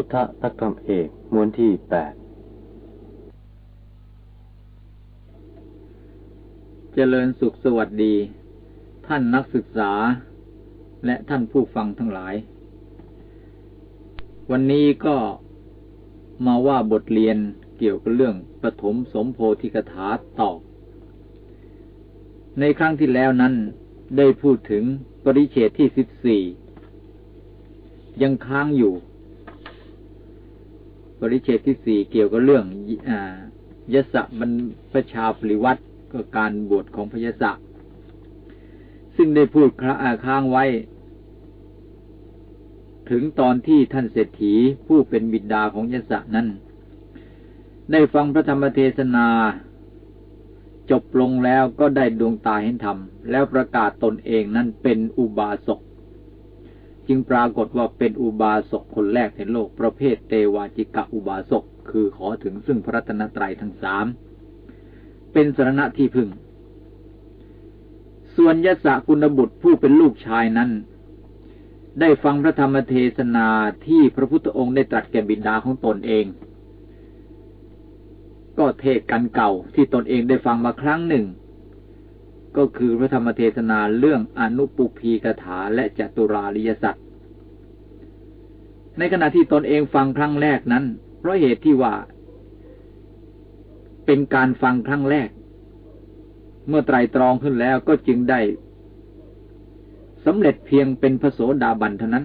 พุทธสักกรรมเอกม้วนที่แปดเจริญสุขสวัสดี ท่านนักศึกษา และท่านผู้ฟังทั้งหลาย วันนี้ก็มาว่าบทเรียนเกี่ยวกับเรื่องปฐมสมโพธิกถาต่อ ในครั้งที่แล้วนั้นได้พูดถึงปริเชตที่สิบสี่ยังค้างอยู่ ปริเชตที่สี่เกี่ยวกับเรื่องอยศบรรพชาปริวัติก็การบวชของพยศซึ่งได้พูดค้างไว้ ถึงตอนที่ท่านเศรษฐีผู้เป็นบิดาของยศนั้น ได้ฟังพระธรรมเทศนา จบลงแล้วก็ได้ดวงตาเห็นธรรม แล้วประกาศตนเองนั้นเป็นอุบาสก จึงปรากฏว่าเป็นอุบาสกคนแรกในโลกประเภทเตวาจิกะอุบาสก คือขอถึงซึ่งพระรัตนตรัยทั้งสาม เป็นสรณะที่พึ่ง ส่วนยศกุณบุตรผู้เป็นลูกชายนั้น ได้ฟังพระธรรมเทศนาที่พระพุทธองค์ได้ตรัสแก่บิดาของตนเอง ก็เทศกันเก่าที่ตนเองได้ฟังมาครั้งหนึ่ง ก็คือพระธรรมเทศนาเรื่องอนุปุพีกถาและจตุราริยสัตว์ในขณะที่ตนเองฟังครั้งแรกนั้น เพราะเหตุที่ว่า เป็นการฟังครั้งแรก เมื่อไตรตรองขึ้นแล้วก็จึงได้สำเร็จเพียงเป็นพระโสดาบันเท่านั้น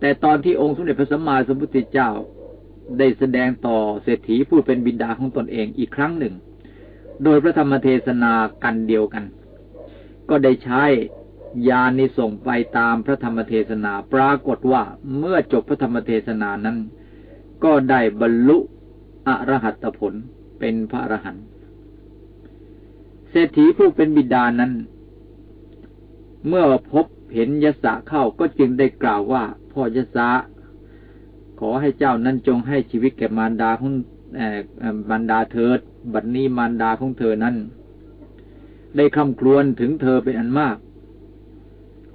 แต่ตอนที่องค์สมเด็จพระสัมมาสัมพุทธเจ้าได้แสดงต่อเศรษฐีผู้เป็นบิดาของตนเองอีกครั้งหนึ่ง โดยพระธรรมเทศนากันเดียวกัน ก็ได้ใช้ยานิส่งไปตามพระธรรมเทศนา ปรากฏว่าเมื่อจบพระธรรมเทศนานั้น ก็ได้บรรลุอรหัตผลเป็นพระอรหันต์เศรษฐีผู้เป็นบิดานั้น เมื่อพบเห็นยศเข้าก็จึงได้กล่าวว่า พ่อยศขอให้เจ้านั้นจงให้ชีวิตแก่มารดาของ บรรดาเถิดบัดนนี้มารดาของเธอนั้น ได้คำครวญถึงเธอเป็นอันมาก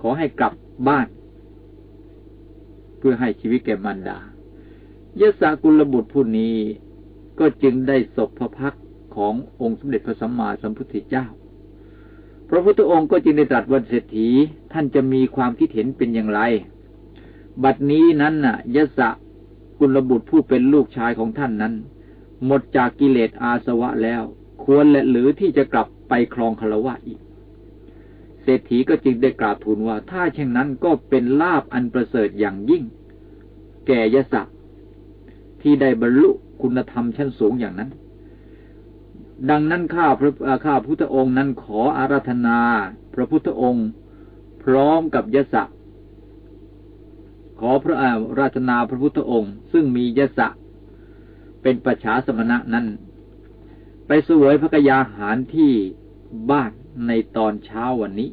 ขอให้กลับบ้าน เพื่อให้ชีวิตแก่มารดายศกุลบุตรผู้นี้ก็จึงได้ศพพระพักขององค์สมเด็จพระสัมมาสัมพุทธเจ้า พระพุทธองค์ก็จึงได้ตรัสวันเศรษฐีท่านจะมีความคิดเห็นเป็นอย่างไร บัดนี้นั้นน่ะยศกุลบุตรผู้เป็นลูกชายของท่านนั้น หมดจากกิเลสอาสวะแล้ว ควรและหรือที่จะกลับไปครองคารวะอีก เศรษฐีก็จึงได้กราบทูลว่า ถ้าเช่นนั้นก็เป็นลาบอันประเสริฐอย่างยิ่ง แก่ยศที่ได้บรรลุคุณธรรมชั้นสูงอย่างนั้น ดังนั้นข้าพระข้าพุทธองค์นั้นขออาราธนา พระพุทธองค์ พร้อมกับยศขอพระอาราธนาพระพุทธองค์ ซึ่งมียศ เป็นประชาสมณะนั้น ไปสวยพระกยาหารที่บ้านในตอนเช้าวันนี้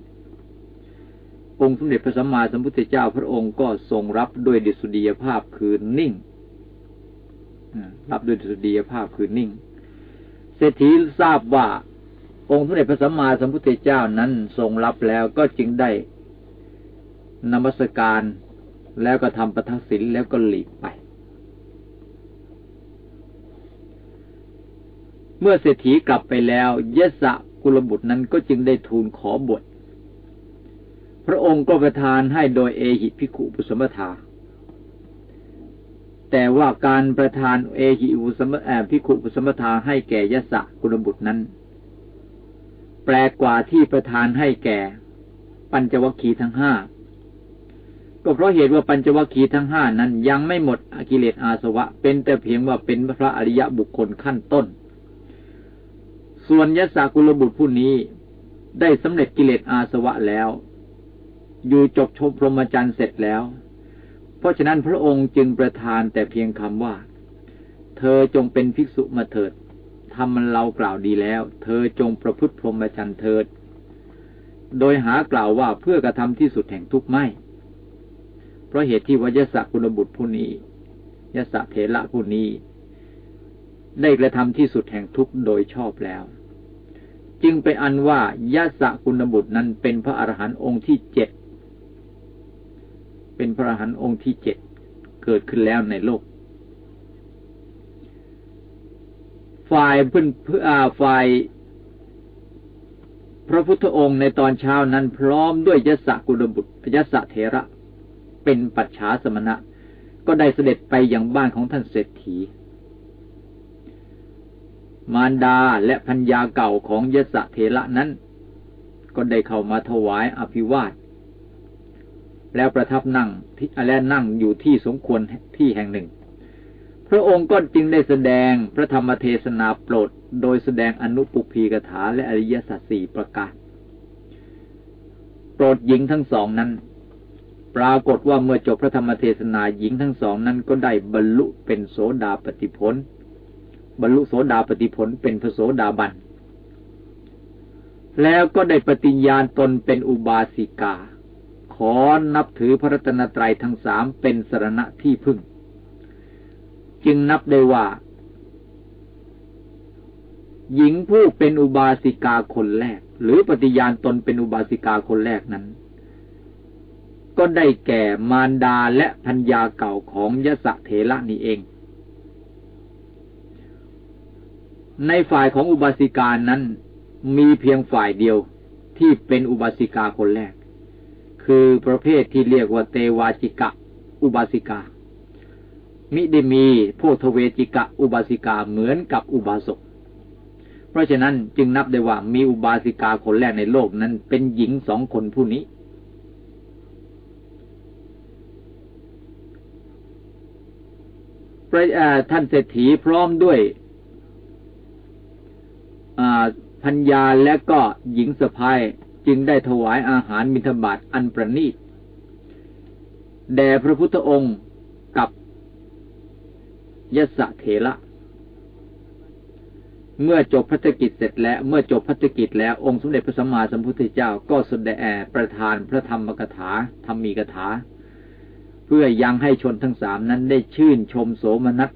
องค์สมเด็จพระสัมมาสัมพุทธเจ้าพระองค์ก็ทรงรับด้วยดิสุดียภาพคือนิ่งรับด้วยดิสุดียภาพคือนิ่ง เศรษฐีทราบว่า องค์สมเด็จพระสัมมาสัมพุทธเจ้านั้นทรงรับแล้วก็จึงได้นมัสการแล้วก็ทำประทักษิณแล้วก็หลีกไป เมื่อเศรษฐีกลับไปแล้วยศกุลบุตรนั้นก็จึงได้ทูลขอบวชพระองค์ก็ประทานให้โดยเอหิพิขุปุสมทา แต่ว่าการประทานเอหิอุสมแอบพิขุปุสมทาให้แก่ยศกุลบุตรนั้น แปลกกว่าที่ประทานให้แก่ ปัญจวัคคีย์ทั้งห้าก็เพราะเหตุว่าปัญจวัคคีย์ทั้งห้านั้นยังไม่หมดอกิเลสอาสวะ เป็นแต่เพียงว่าเป็นพระอริยะบุคคลขั้นต้น ส่วนยศกุลบุตรผู้นี้ได้สำเร็จกิเลสอาสวะแล้ว อยู่จบชมพรหมจรรย์เสร็จแล้ว เพราะฉะนั้นพระองค์จึงประทานแต่เพียงคำว่า เธอจงเป็นภิกษุมาเถิดทำมันเรากล่าวดีแล้ว เธอจงประพฤติพรหมจรรย์เถิด โดยหากล่าวว่าเพื่อกระทำที่สุดแห่งทุกข์ไม่ เพราะเหตุที่วายศกุลบุตรผู้นี้ยศเถระผู้นี้ได้กระทำที่สุดแห่งทุกข์โดยชอบแล้ว จึงไปอันว่ายะสะกุณบุตรนั้นเป็นพระอรหันต์องค์ที่เจ็ดเป็นพระอรหันต์องค์ที่เจ็ดเกิดขึ้นแล้วในโลก ฝ่ายเพื่อนเพื่อฝ่ายพระพุทธองค์ในตอนเช้านั้นพร้อมด้วยยศกุลบุตรยศเถระ เป็นปัจฉาสมณะ ก็ได้เสด็จไปยังบ้านของท่านเศรษฐี มารดาและพัญญาเก่าของยศเถระนั้น ก็ได้เข้ามาถวายอภิวาท แล้วประทับนั่งที่และนั่งอยู่ที่สมควรที่แห่งหนึ่ง พระองค์ก็จึงได้แสดงพระธรรมเทศนาโปรด โดยแสดงอนุปุพีกถาและอริยสัจสี่ประการโปรดหญิงทั้งสองนั้น ปรากฏว่าเมื่อจบพระธรรมเทศนาหญิงทั้งสองนั้นก็ได้บรรลุเป็นโสดาปฏิผล บรรลุโสดาปฏิผลเป็นพระโสดาบัน แล้วก็ได้ปฏิญญาณตนเป็นอุบาสิกา ขอนับถือพระรัตนตรัยทั้งสามเป็นสรณะที่พึ่ง จึงนับได้ว่า หญิงผู้เป็นอุบาสิกาคนแรก หรือปฏิญาณตนเป็นอุบาสิกาคนแรกนั้นก็ได้แก่มารดาและพัญญาเก่าของยศเถระนี่เอง ในฝ่ายของอุบาสิกานั้นมีเพียงฝ่ายเดียวที่เป็นอุบาสิกาคนแรก คือประเภทที่เรียกว่าเตวาจิกะ อุบาสิกา มิได้มีโพธเวจิกะ อุบาสิกาเหมือนกับอุบาสก เพราะฉะนั้นจึงนับได้ว่ามีอุบาสิกาคนแรกในโลกนั้นเป็นหญิงสองคนผู้นี้ ท่านเศรษฐีพร้อมด้วย พัญญาและก็หญิงสะพายจึงได้ถวายอาหารมิถบาทอันประณีตแด่พระพุทธองค์กับยศเถระเมื่อจบพัฒกิจเสร็จแล้วเมื่อจบพัฒกิจแล้วองค์สมเด็จพระสัมมาสัมพุทธเจ้าก็สดงประทานพระธรรมกถาธรรมีกถา เพื่อยังให้ชนทั้งสามนั้นได้ชื่นชมโสมนัส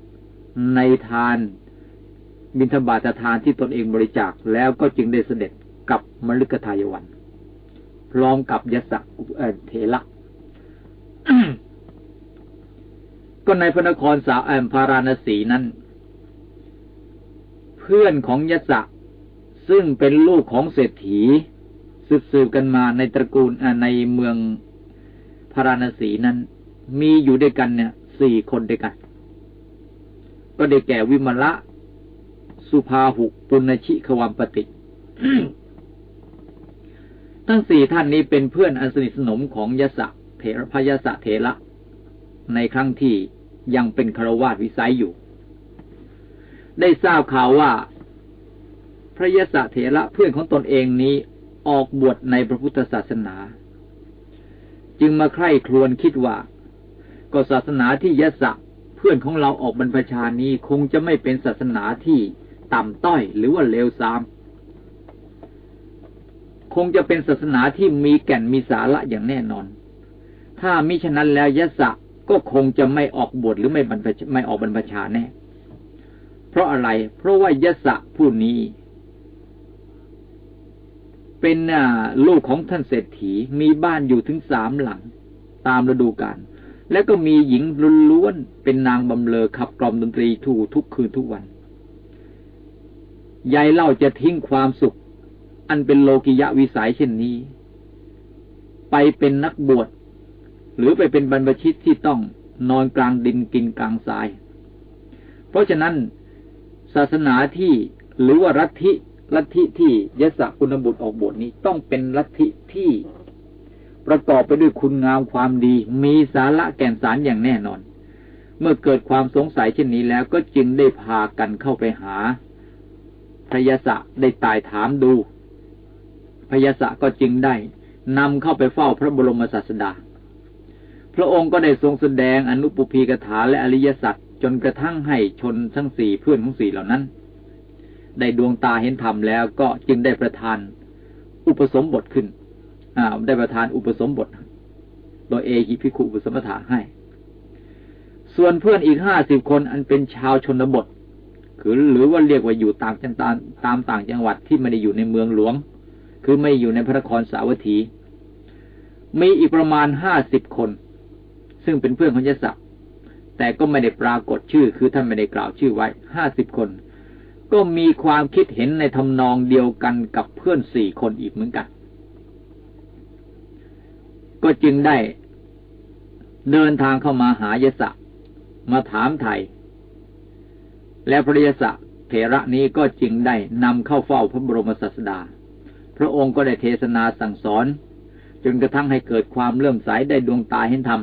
ในทาน บิณฑบาตทานที่ตนเองบริจาคแล้วก็จึงได้เสด็จกับมฤคทายวัน พร้อมกับยศเถระก็ในพระนครสาแอมพาราณสีนั้น เพื่อนของยศซึ่งเป็นลูกของเศรษฐีสืบๆกันมาในตระกูลในเมืองพาราณสีนั้น มีอยู่ด้วยกันเนี่ยสี่คนด้วยกัน ก็ได้แก่วิมละ สุภาหุปุณชิขวัมปติ ทั้งสี่ท่านนี้เป็นเพื่อนอันสนิทสนมของยศเถระพยศเถระ ในครั้งที่ยังเป็นคารวาสวิสัยอยู่ ได้ทราบข่าวว่า พระยศเถระเพื่อนของตนเองนี้ออกบวชในพระพุทธศาสนา จึงมาใคร่ครวญคิดว่า ก็ศาสนาที่ยศเพื่อนของเราออกบรรพชานี้คงจะไม่เป็นศาสนาที่ ต่ำต้อยหรือว่าเลวทราม คงจะเป็นศาสนาที่มีแก่นมีสาระอย่างแน่นอน ถ้ามิฉะนั้นแล้วยะสะก็คงจะไม่ออกบวชหรือไม่บรรพไม่ออกบรรพชาแน่ เพราะอะไร เพราะว่ายะสะผู้นี้ เป็นลูกของท่านเศรษฐีมีบ้านอยู่ถึงสามหลัง ตามฤดูกาลและก็มีหญิงล้วนเป็นนางบำเลอขับกล่อมดนตรีถูทุกคืนทุกวัน ยายเล่าจะทิ้งความสุข อันเป็นโลกิยะวิสัยเช่นนี้ ไปเป็นนักบวชหรือไปเป็นบรรพชิตที่ต้องนอนกลางดินกินกลางทราย เพราะฉะนั้น ศาสนาที่หรือว่ารัฐิลัทธิที่ยศคุณบุตรออกบวชนี้ต้องเป็นลัทธิที่ประกอบไปด้วยคุณงามความดี มีสาระแก่นสารอย่างแน่นอน เมื่อเกิดความสงสัยเช่นนี้แล้วก็จึงได้พากันเข้าไปหา พระยศได้ตายถามดูพยาศะก็จึงได้นำเข้าไปเฝ้าพระบรมศาสดา พระองค์ก็ได้ทรงแสดงอนุปุพีกถาและอริยสัจจนกระทั่งให้ชนทั้งสี่เพื่อนของสี่เหล่านั้น ได้ดวงตาเห็นธรรมแล้วก็จึงได้ประทานอุปสมบทขึ้นอ่าได้ประทานอุปสมบท โดยเอหิพิคุอุปสมถาให้ ส่วนเพื่อนอีกห้าสิบคนอันเป็นชาวชนบท คือหรือว่าเรียกว่าอยู่ต่างจังตามตามต่างจังหวัดที่ไม่ได้อยู่ในเมืองหลวง คือไม่อยู่ในพระนครสาวัตถี มีอีกประมาณห้าสิบคน ซึ่งเป็นเพื่อนของยศแต่ก็ไม่ได้ปรากฏชื่อ คือท่านไม่ได้กล่าวชื่อไว้ห้าสิบคน ก็มีความคิดเห็นในทำนองเดียวกันกับเพื่อนสี่คนอีกเหมือนกัน ก็จึงได้เดินทางเข้ามาหายศมาถามไทย และพระยศเถระนี้ก็จึงได้นำเข้าเฝ้าพระบรมศาสดา พระองค์ก็ได้เทศนาสั่งสอน จนกระทั่งให้เกิดความเลื่อมใสได้ดวงตาเห็นธรรม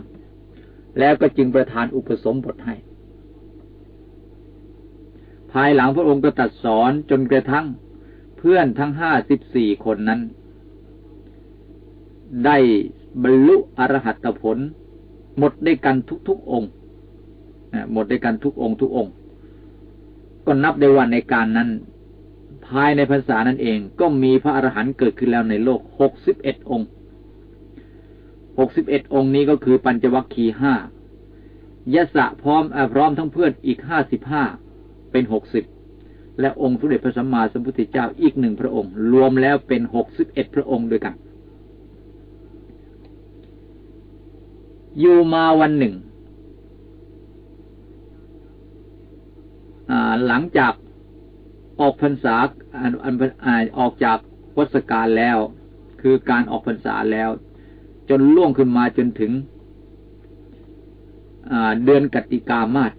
แล้วก็จึงประทานอุปสมบทให้ ภายหลังพระองค์ก็ตัดสอนจนกระทั่งเพื่อนทั้งห้าสิบสี่คนนั้น ได้บรรลุอรหัตผล หมดได้กันทุกๆองค์หมดได้กันทุกองค์ทุกองค์ ก็นับได้วันในการนั้น ภายในภาษานั้นเองก็มีพระอรหันต์เกิดขึ้นแล้วในโลกหกสิบเอ็ดองค์หกสิบเอ็ดองค์นี้ก็คือปัญจวัคคีห้ายะสะพร้อมอพร้อมทั้งเพื่อนอีกห้าสิบห้าเป็นหกสิบและองค์สมเด็จพระสัมมาสัมพุทธเจ้าอีกหนึ่งพระองค์ รวมแล้วเป็นหกสิบเอ็ดพระองค์ด้วยกัน อยู่มาวันหนึ่ง หลังจากออกพรรษาออกจากวัฏการแล้ว คือการออกพรรษาแล้ว จนล่วงขึ้นมาจนถึงเดือนกติกามาศ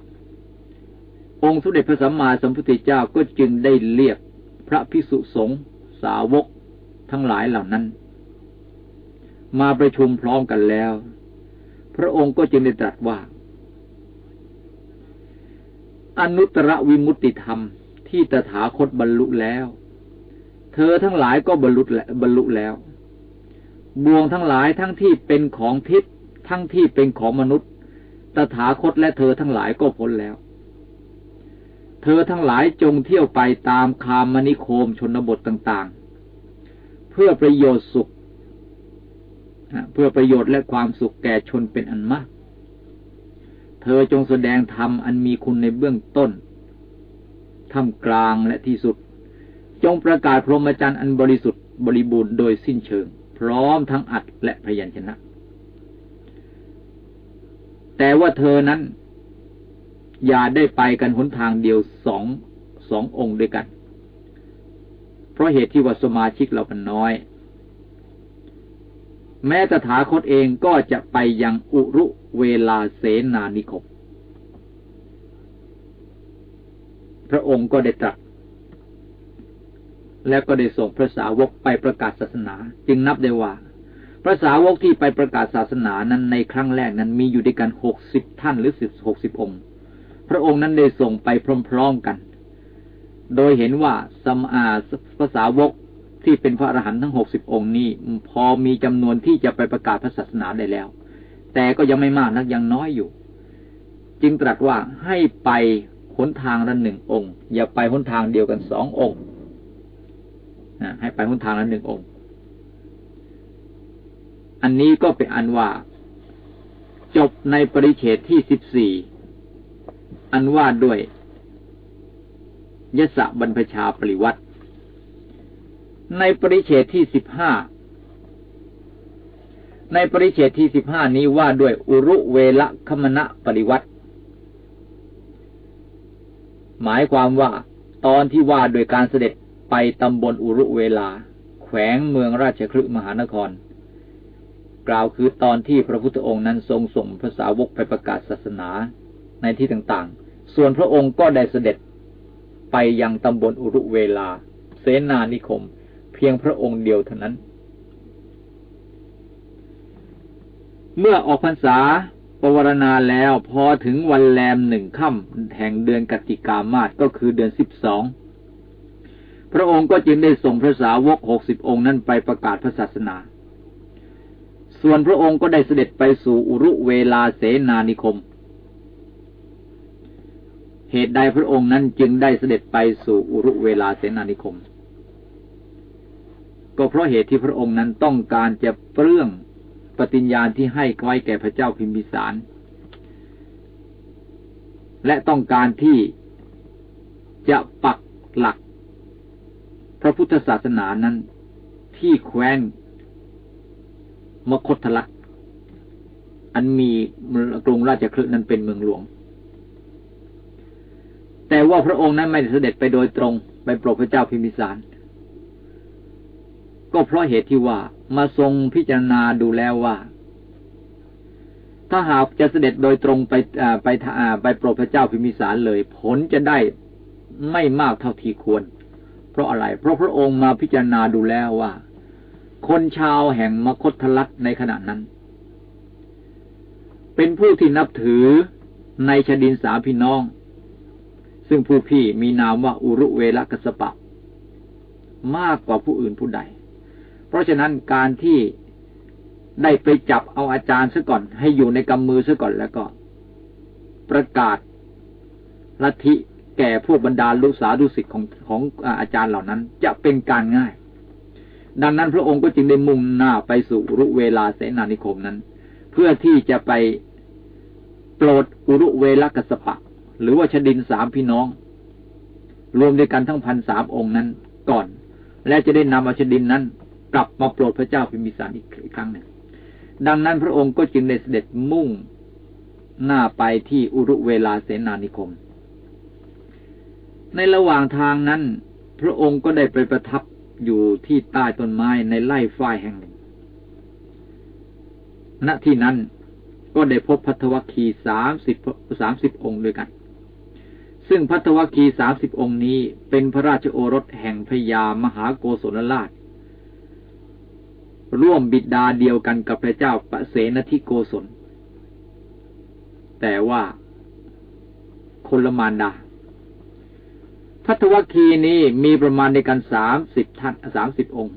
องค์สมเด็จพระสัมมาสัมพุทธเจ้าก็จึงได้เรียกพระพิสุสงฆ์สาวกทั้งหลายเหล่านั้น มาประชุมพร้อมกันแล้ว พระองค์ก็จึงได้ตรัสว่า อนุตตรวิมุตติธรรม ที่ตถาคตบรรลุแล้ว เธอทั้งหลายก็บรรลุบรรลุแล้ว บ่วงทั้งหลายทั้งที่เป็นของทิพย์ทั้งที่เป็นของมนุษย์ ตถาคตและเธอทั้งหลายก็พ้นแล้ว เธอทั้งหลายจงเที่ยวไปตามคามนิโคมชนบทต่าง ๆ เพื่อประโยชน์สุข เพื่อประโยชน์และความสุขแก่ชนเป็นอันมาก เธอจงแสดงธรรมอันมีคุณในเบื้องต้นทำกลางและที่สุด จงประกาศพรหมจรรย์อันบริสุทธิ์บริบูรณ์โดยสิ้นเชิง พร้อมทั้งอัดและพยัญชนะ แต่ว่าเธอนั้น อย่าได้ไปกันหนทางเดียวสองสององค์ด้วยกัน เพราะเหตุที่ว่าสมาชิกเรามันน้อย แม้ตถาคตเองก็จะไปยังอุรุ เวลาเสนานิคม พระองค์ก็ได้ตรัสแล้วก็ได้ส่งพระสาวกไปประกาศศาสนา จึงนับได้ว่า พระสาวกที่ไปประกาศศาสนานั้นในครั้งแรกนั้นมีอยู่ด้วยกันหกสิบท่านหรือสิบหกสิบองค์ พระองค์นั้นได้ส่งไปพร้อมๆกัน โดยเห็นว่าสมอาภาษาวกที่เป็นพระอรหันต์ทั้งหกสิบองค์นี้ พอมีจำนวนที่จะไปประกาศพระศาสนาได้แล้ว แต่ก็ยังไม่มากนักยังน้อยอยู่ จึงตรัสว่าให้ไปหนทางละหนึ่งองค์ อย่าไปหนทางเดียวกันสององค์ให้ไปหนทางละหนึ่งองค์ อันนี้ก็เป็นอันว่า จบในปริเฉตที่สิบสี่อันว่าด้วยยศบรรพชาปริวัติในปริเฉตที่สิบห้า ในปริเฉตที่สิบห้านี้ว่าด้วยอุรุเวละคมณะปริวัติ หมายความว่า ตอนที่ว่าโดยการเสด็จไปตำบลอุรุเวลา แขวงเมืองราชคลึมหานคร กล่าวคือตอนที่พระพุทธองค์นั้นทรงส่งพระสาวกไปประกาศศาสนาในที่ต่างๆ ส่วนพระองค์ก็ได้เสด็จไปยังตำบลอุรุเวลา เสนานิคม เพียงพระองค์เดียวเท่านั้น เมื่อออกพรรษาปวารณาแล้วพอถึงวันแรมหนึ่งค่ำแห่งเดือนกติกามาศก็คือเดือนสิบสองพระองค์ก็จึงได้ส่งพระสาวกหกสิบองค์นั้นไปประกาศพระศาสนา ส่วนพระองค์ก็ได้เสด็จไปสู่อุรุเวลาเสนานิคม เหตุใดพระองค์นั้นจึงได้เสด็จไปสู่อุรุเวลาเสนานิคม ก็เพราะเหตุที่พระองค์นั้นต้องการจะเปลื้อง ปฏิญญาณที่ให้ไว้แก่พระเจ้าพิมพิสาร และต้องการที่จะปักหลัก พระพุทธศาสนานั้น ที่แคว้นมคตลักอันมีกรุงราชคลึนั้นเป็นเมืองหลวง แต่ว่าพระองค์นั้นไม่เสด็จไปโดยตรง ไปโปรดพระเจ้าพิมพิสาร ก็เพราะเหตุที่ว่ามาทรงพิจารณาดูแล้วว่า ถ้าหากจะเสด็จโดยตรงไปไปไปโปรดพระเจ้าพิมิสารเลย ผลจะได้ไม่มากเท่าที่ควร เพราะอะไร เพราะพระองค์มาพิจารณาดูแล้วว่า คนชาวแห่งมคตทลัตในขณะนั้น เป็นผู้ที่นับถือในชดินสาพี่น้อง ซึ่งผู้พี่มีนามว่าอุรุเวลกัสปะ มากกว่าผู้อื่นผู้ใด เพราะฉะนั้นการที่ได้ไปจับเอาอาจารย์ซะก่อน ให้อยู่ในกำมือซะก่อนแล้วก็ ประกาศลัทธิแก่พวกบรรดาลูกสาดุสิตของของอาจารย์เหล่านั้น จะเป็นการง่าย ดังนั้นพระองค์ก็จึงได้มุ่งหน้าไปสู่รุเวลาเสนานิคมนั้น เพื่อที่จะไปโปรดอุรุเวลกัสปะ หรือว่าชดินสามพี่น้อง รวมด้วยกันทั้งพันสามองค์นั้นก่อน และจะได้นำอาชดินนั้น กลับมาโปรดพระเจ้าพิมพิสารอีกครั้งหนึ่งดังนั้นพระองค์ก็จึงได้เสด็จมุ่งหน้าไปที่อุรุเวลาเสนานิคม ในระหว่างทางนั้น พระองค์ก็ได้ไปประทับอยู่ที่ใต้ต้นไม้ในไร่ฝ้ายแห่งหนึ่ง ณ ที่นั้นก็ได้พบพัทวคีสามสิบสามสิบองค์ด้วยกัน ซึ่งพัทวคีสามสิบองค์นี้เป็นพระราชโอรสแห่งพญามหาโกศลราช ร่วมบิดาเดียวกันกับพระเจ้าปเสนทิโกศล แต่ว่าคนละมารดาพัทวคีนี้มีประมาณในกันสามสิบท่านสามสิบองค์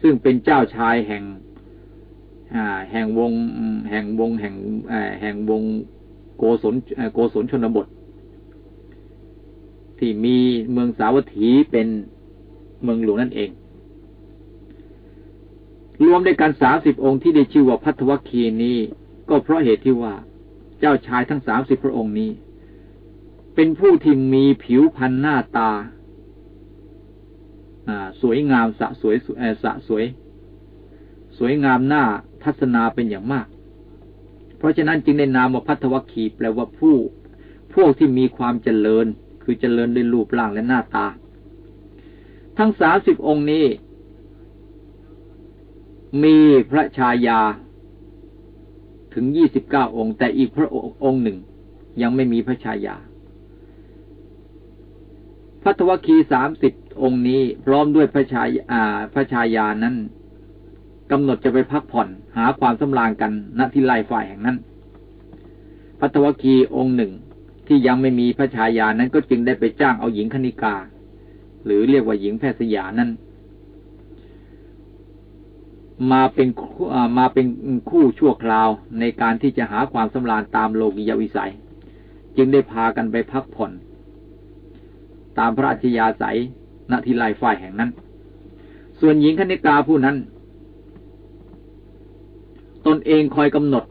ซึ่งเป็นเจ้าชายแห่งแห่งวงแห่งวงแห่งแห่งวงโกศลโกศลชนบท ที่มีเมืองสาวัตถีเป็นเมืองหลวงนั่นเอง รวมในการสามสิบองค์ที่ได้ชื่อว่าพัทวคีนี้ ก็เพราะเหตุที่ว่า เจ้าชายทั้งสามสิบพระองค์นี้ เป็นผู้ที่มีผิวพรรณหน้าตาสวยงามสะสวยสะสวย สวยงามหน้าทัศนาเป็นอย่างมาก เพราะฉะนั้นจึงได้นามว่าพัทวคีแปลว่าผู้ พวกที่มีความเจริญ คือเจริญด้วยรูปร่างและหน้าตา ทั้งสาสิบองค์นี้ มีพระชายาถึงยี่สิบเก้าองค์ แต่อีกพระองค์หนึ่ง ยังไม่มีพระชายาพัทวคีสามสิบองค์นี้พร้อมด้วยพระชายาพระชายานั้นกำหนดจะไปพักผ่อนหาความสำราญกันณที่ไร่ฝ่ายแห่งนั้น พัทวคีองค์หนึ่งที่ยังไม่มีพระชายานั้นก็จึงได้ไปจ้างเอาหญิงคณิกา หรือเรียกว่าหญิงแพทย์สยานั้น มาเป็นมาเป็นคู่ชั่วคราวในการที่จะหาความสำราญตามโลกิยวิสัย จึงได้พากันไปพักผ่อน ตามพระอัจฉริยาใสณที่ลายฝ่ายแห่งนั้น ส่วนหญิงคณิกาผู้นั้น ตนเองคอยกำหนด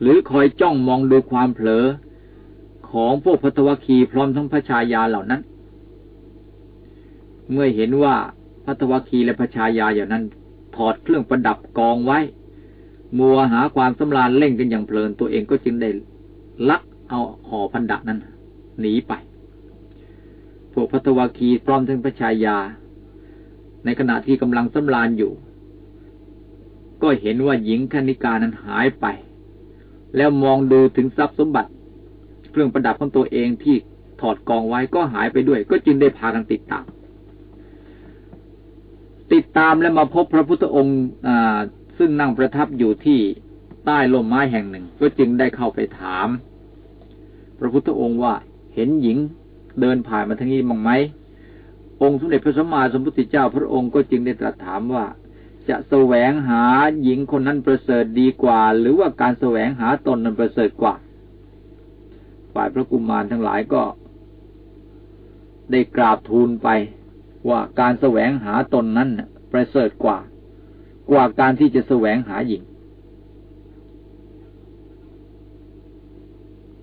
หรือคอยจ้องมองดูความเผลอของพวกพัทวคีพร้อมทั้งพระชายาเหล่านั้น เมื่อเห็นว่าพัทวคีและพระชายาอย่างนั้น ถอดเครื่องประดับกองไว้ มัวหาความสำราญเล่งกันอย่างเพลินตัวเองก็จึงได้ลักเอาห่อพันดะนั้นหนีไป พวกพัทวาคีพร้อมทั้งพระชายา ในขณะที่กำลังสำราญอยู่ ก็เห็นว่าหญิงคณิกานั้นหายไป แล้วมองดูถึงทรัพย์สมบัติ เครื่องประดับของตัวเองที่ถอดกองไว้ก็หายไปด้วย ก็จึงได้พากันติดตาม ติดตามและมาพบพระพุทธองค์ซึ่งนั่งประทับอยู่ที่ใต้ลมไม้แห่งหนึ่ง ก็จึงได้เข้าไปถาม พระพุทธองค์ว่าเห็นหญิงเดินผ่านมาทางนี้มั้งไหมองค์สมเด็จพระสัมมาสัมพุทธเจ้าพระองค์ก็จึงได้ตรัสถามว่า จะแสวงหาหญิงคนนั้นประเสริฐดีกว่า หรือว่าการแสวงหาตนนั้นประเสริฐกว่า ฝ่ายพระกุมารทั้งหลายก็ได้กราบทูลไป ว่าการแสวงหาตนนั้นประเสริฐกว่า กว่าการที่จะแสวงหาหญิง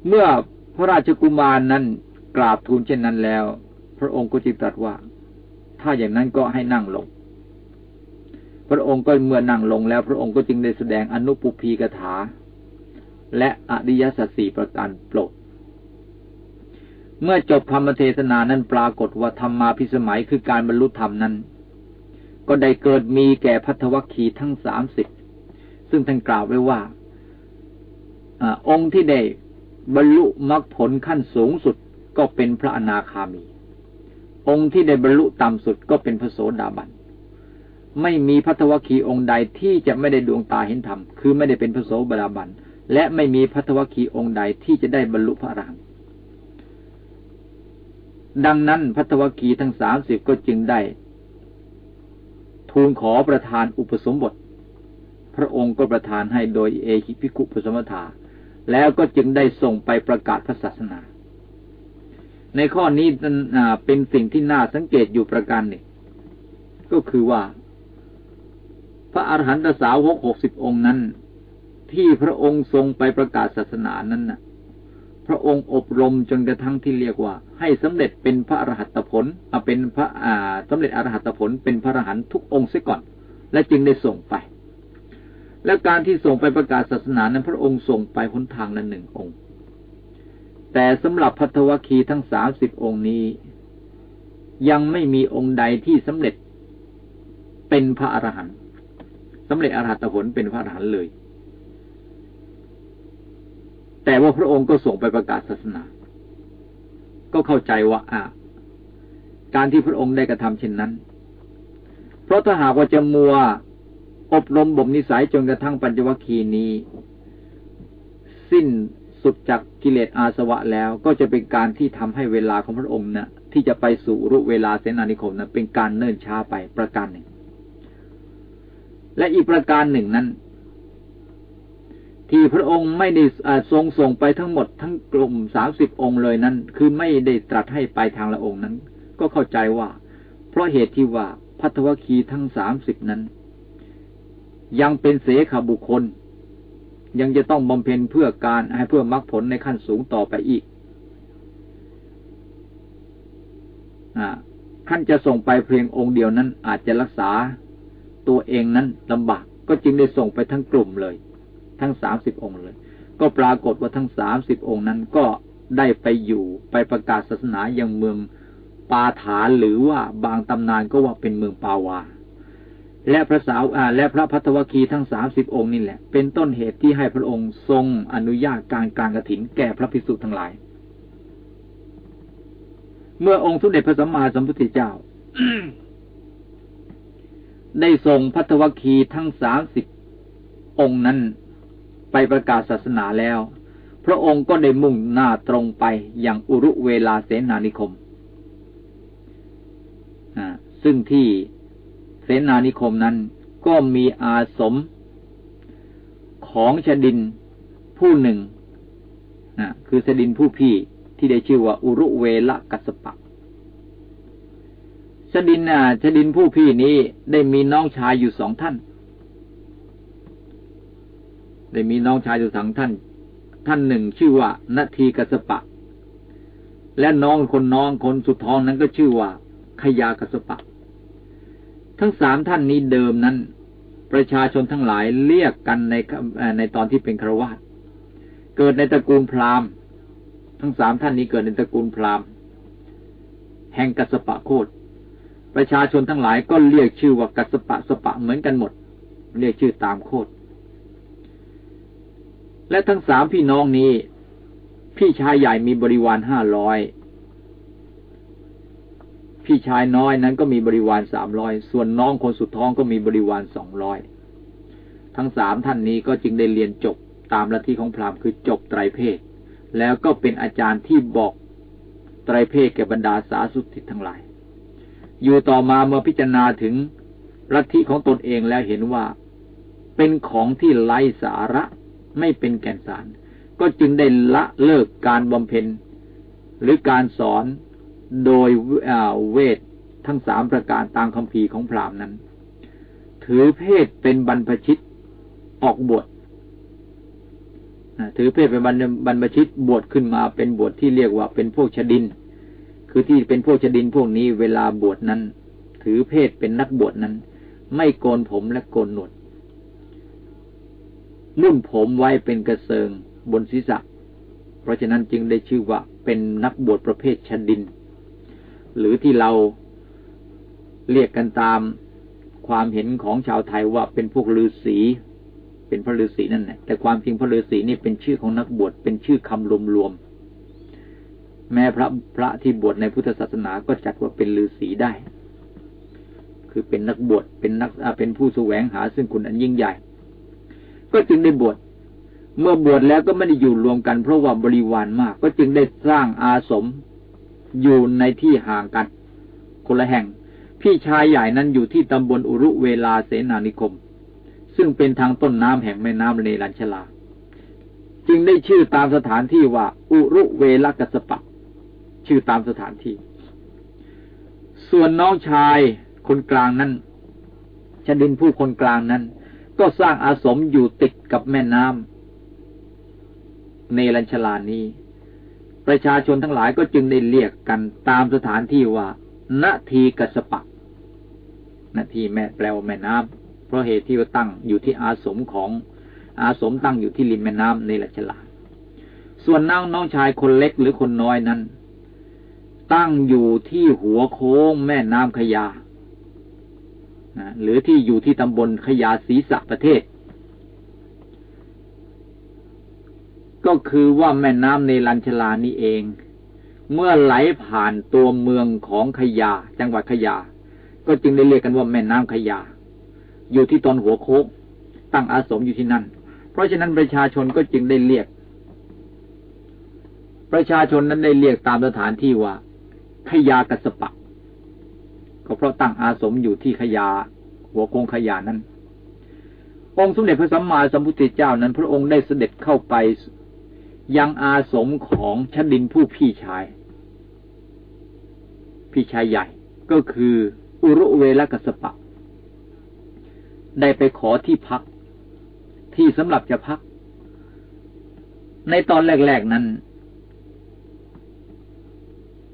เมื่อพระราชกุมารนั้นกราบทูลเช่นนั้นแล้ว พระองค์ก็จึงตรัสว่า ถ้าอย่างนั้นก็ให้นั่งลง พระองค์ก็เมื่อนั่งลงแล้ว พระองค์ก็จึงได้แสดงอนุปุพีกถา และอริยสัจสี่ประการโปรด เมื่อจบธรรมเทศนานั้นปรากฏว่าธรรมาพิสมัยคือการบรรลุธรรมนั้น ก็ได้เกิดมีแก่พัทวคีทั้งสามสิบซึ่งท่านกล่าวไว้ว่าอองค์ที่ได้บรรลุมรรคผลขั้นสูงสุดก็เป็นพระอนาคามี องค์ที่ได้บรรลุต่ำสุดก็เป็นพระโสดาบันไม่มีพัทวคีองค์ใดที่จะไม่ได้ดวงตาเห็นธรรม คือไม่ได้เป็นพระโสดาบัน และไม่มีพัทวคีองค์ใดที่จะได้บรรลุพระอรหันต์ ดังนั้นพัทวคีทั้งสามสิบก็จึงได้ ทูลขอประทานอุปสมบท พระองค์ก็ประทานให้โดยเอหิพิคุปสมถาแล้วก็จึงได้ส่งไปประกาศพระศาสนา ในข้อนี้เป็นสิ่งที่น่าสังเกตอยู่ประการหนึ่ง ก็คือว่า พระอรหันตสาวกหกสิบองค์นั้น ที่พระองค์ทรงไปประกาศศาสนานั้นนะ พระองค์อบรมจนกระทั่งที่เรียกว่า ให้สำเร็จเป็นพระอรหัตผลเป็นพระอ่าสำเร็จอรหัตผลเป็นพระอรหันต์ทุกองค์เสียก่อน และจึงได้ส่งไป และการที่ส่งไปประกาศศาสนานั้นพระองค์ส่งไปหนทางละหนึ่งองค์ แต่สำหรับพัทวคีทั้งสามสิบองค์นี้ ยังไม่มีองค์ใดที่สำเร็จเป็นพระอรหันต์สำเร็จอรหัตผลเป็นพระอรหันต์เลย แต่ว่าพระองค์ก็ส่งไปประกาศศาสนา ก็เข้าใจว่าอ่าการที่พระองค์ได้กระทำเช่นนั้น เพราะถ้าหากว่าจะมัวอบรมบ่มนิสัยจนกระทั่งปัญจวัคคีนี้ สิ้นสุดจากกิเลสอาสวะแล้วก็จะเป็นการที่ทำให้เวลาของพระองค์นะที่จะไปสู่รุเวลาเสนานิคมนะเป็นการเนิ่นช้าไปประการหนึ่ง และอีกประการหนึ่งนั้น ที่พระองค์ไม่ได้ทรงส่งไปทั้งหมดทั้งกลุ่มสามสิบองค์เลยนั้น คือไม่ได้ตรัสให้ไปทางละองค์นั้น ก็เข้าใจว่า เพราะเหตุที่ว่าพัทวคีทั้งสามสิบนั้น ยังเป็นเสขบุคคล ยังจะต้องบำเพ็ญเพื่อการให้เพื่อมรรคผลในขั้นสูงต่อไปอีกขั้นจะส่งไปเพียงองค์เดียวนั้น อาจจะรักษาตัวเองนั้นลำบากก็จึงได้ส่งไปทั้งกลุ่มเลย ทั้งสามสิบองค์เลย ก็ปรากฏว่าทั้งสามสิบองค์นั้นก็ได้ไปอยู่ไปประกาศศาสนาอย่างเมืองปาฐานหรือว่าบางตำนานก็ว่าเป็นเมืองปาวา และพระสาวอาและพระพัทวคีทั้งสามสิบองค์นี่แหละ เป็นต้นเหตุที่ให้พระองค์ทรงอนุญาตการกลางกระถินแก่พระภิกษุทั้งหลาย เมื่อองค์สมเด็จพระสัมมาสัมพุทธเจ้าได้ส่งพัทวคีทั้งสามสิบองค์นั้น ไปประกาศศาสนาแล้ว พระองค์ก็ได้มุ่งหน้าตรงไปอย่างอุรุเวลาเสนานิคมซึ่งที่เสนานิคมนั้นก็มีอาสมของชดินผู้หนึ่งนะคือชดินผู้พี่ที่ได้ชื่อว่าอุรุเวลกัสปะชดินนะชดินผู้พี่นี้ได้มีน้องชายอยู่สองท่าน ได้มีน้องชายอยู่สองท่าน ท่านหนึ่งชื่อว่านาทีกัสปะ และน้องคนน้องคนสุดท้องนั้นก็ชื่อว่าขยากัสปะ ทั้งสามท่านนี้เดิมนั้น ประชาชนทั้งหลายเรียกกันในในตอนที่เป็นครวาสเกิดในตระกูลพราหมณ์ ทั้งสามท่านนี้เกิดในตระกูลพราหมณ์ แห่งกัสปะโคดประชาชนทั้งหลายก็เรียกชื่อว่ากัสปะสปะเหมือนกันหมด เรียกชื่อตามโคด และทั้งสามพี่น้องนี้ พี่ชายใหญ่มีบริวารห้าร้อยพี่ชายน้อยนั้นก็มีบริวารสามร้อยส่วนน้องคนสุดท้องก็มีบริวารสองร้อยทั้งสามท่านนี้ก็จึงได้เรียนจบตามลัทธิของพราหมณ์คือจบไตรเพศ แล้วก็เป็นอาจารย์ที่บอกไตรเพศแก่บรรดาสาสุติทั้งหลาย อยู่ต่อมาเมื่อพิจารณาถึงลัทธิของตนเองแล้วเห็นว่า เป็นของที่ไร้สาระ ไม่เป็นแก่นสาร ก็จึงได้ละเลิกการบำเพ็ญ หรือการสอนโดยเวททั้งสามประการตามคำพีของพราหมณ์นั้น ถือเพศเป็นบรรพชิตออกบวชถือเพศเป็นบรรพชิตบวชขึ้นมาเป็นบวชที่เรียกว่าเป็นพวกชดิน คือที่เป็นพวกชดินพวกนี้เวลาบวชนั้น ถือเพศเป็นนักบวชนั้น ไม่โกนผมและโกนหนวด นุ่นผมไว้เป็นกระเซิงบนศีรษะ เพราะฉะนั้นจึงได้ชื่อว่าเป็นนักบวชประเภทชดิน หรือที่เราเรียกกันตามความเห็นของชาวไทยว่าเป็นพวกฤาษีเป็นพระฤาษีนั่นแหละแต่ความจริงพระฤาษีนี่เป็นชื่อของนักบวชเป็นชื่อคำรวมๆแม้พระพระที่บวชในพุทธศาสนาก็จัดว่าเป็นฤาษีได้ คือเป็นนักบวชเป็นนักเป็นผู้แสวงหาซึ่งคุณอันยิ่งใหญ่ ก็จึงได้บวชเมื่อบวชแล้วก็ไม่ได้อยู่รวมกันเพราะว่าบริวารมาก ก็จึงได้สร้างอาสมอยู่ในที่ห่างกันคนละแห่ง พี่ชายใหญ่นั้นอยู่ที่ตำบลอุรุเวลาเสนานิคม ซึ่งเป็นทางต้นน้ำแห่งแม่น้ำเนรัญชลา จึงได้ชื่อตามสถานที่ว่า อุรุเวลกัสปะ ชื่อตามสถานที่ ส่วนน้องชายคนกลางนั้นชดินผู้คนกลางนั้น ก็สร้างอาสมอยู่ติดกับแม่น้ำเนรัญชลานี้ ประชาชนทั้งหลายก็จึงได้เรียกกันตามสถานที่ว่านาทีกัสปะนาทีแม่แปลว่าแม่น้ำเพราะเหตุที่ว่าตั้งอยู่ที่อาสมของอาสมตั้งอยู่ที่ริมแม่น้ำเนรัญชลาส่วนน้องน้องชายคนเล็กหรือคนน้อยนั้น ตั้งอยู่ที่หัวโค้งแม่น้ำขยา หรือที่อยู่ที่ตำบลขยาศรีสะประเทศ ก็คือว่าแม่น้ำในลันชลานี่เอง เมื่อไหลผ่านตัวเมืองของขยา จังหวัดขยา ก็จึงได้เรียกกันว่าแม่น้ำขยา อยู่ที่ตอนหัวโคกตั้งอาสมอยู่ที่นั่น เพราะฉะนั้นประชาชนก็จึงได้เรียก ประชาชนนั้นได้เรียกตามสถานที่ว่าขยากัสปะ ก็เพราะตั้งอาสมอยู่ที่ขยา หัวโคงขยานั้น องค์สมเด็จพระสัมมาสัมพุทธเจ้านั้น พระองค์ได้เสด็จเข้าไปยังอาสมของชดินผู้พี่ชาย พี่ชายใหญ่ก็คืออุรุเวลกัสปะ ได้ไปขอที่พัก ที่สำหรับจะพัก ในตอนแรก ๆนั้น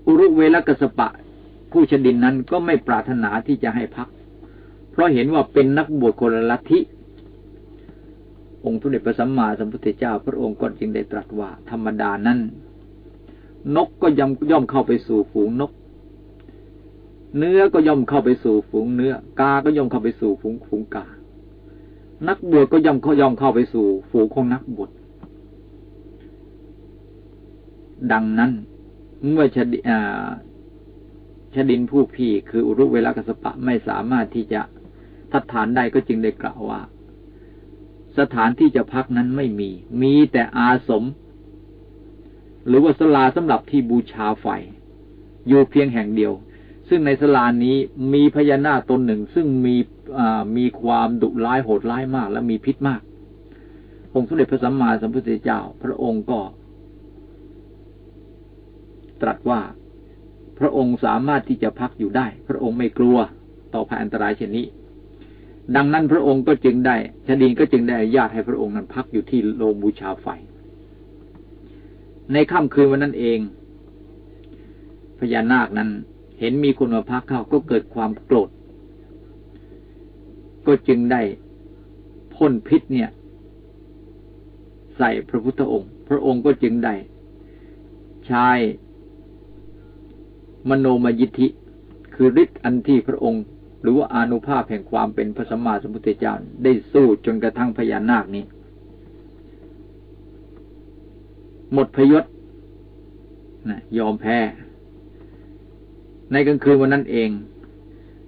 อุรุเวลกัสปะ ผู้ชดินนั้นก็ไม่ปรารถนาที่จะให้พัก เพราะเห็นว่าเป็นนักบวชคนละลัทธิองค์ทุเดชพระสัมมาสัมพุทธเจ้าพระองค์ก็จึงได้ตรัสว่า ธรรมดานั้น นกก็ย่อมย่อมเข้าไปสู่ฝูงนก เนื้อก็ย่อมเข้าไปสู่ฝูงเนื้อกา ก็ย่อมเข้าไปสู่ฝูงฝูงกา นักบวชก็ย่อมเขาย่อมเข้าไปสู่ฝูงของนักบวชดังนั้นเมื่อชด ชดินผู้พี่คืออุรุเวลากสปะไม่สามารถที่จะทัดฐานได้ก็จึงได้กล่าวว่า สถานที่จะพักนั้นไม่มี มีแต่อาสม หรือว่าสลาสำหรับที่บูชาไฟ อยู่เพียงแห่งเดียว ซึ่งในสลานี้มีพญานาคตนหนึ่ง ซึ่งมีมีความดุร้ายโหดร้ายมาก และมีพิษมาก องค์สมเด็จพระสัมมาสัมพุทธเจ้า พระองค์ก็ ตรัสว่า พระองค์สามารถที่จะพักอยู่ได้ พระองค์ไม่กลัวต่อภัยอันตรายเช่นนี้ ดังนั้นพระองค์ก็จึงได้ชดินก็จึงได้อนุญาตให้พระองค์นั้นพักอยู่ที่โรงบูชาไฟ ในค่ำคืนวันนั้นเอง พญานาคนั้นเห็นมีคนมาพักเข้าก็เกิดความโกรธ ก็จึงได้พ่นพิษเนี่ย ใส่พระพุทธองค์ พระองค์ก็จึงได้ใช้ มโนมยิทธิ คือฤทธิ์อันที่พระองค์ หรือว่าอนุภาพแห่งความเป็นพระสัมมาสัมพุทธเจ้าได้สู้จนกระทั่งพญานาคนี้ หมดพยศนะยอมแพ้ ในกลางคืนวันนั้นเอง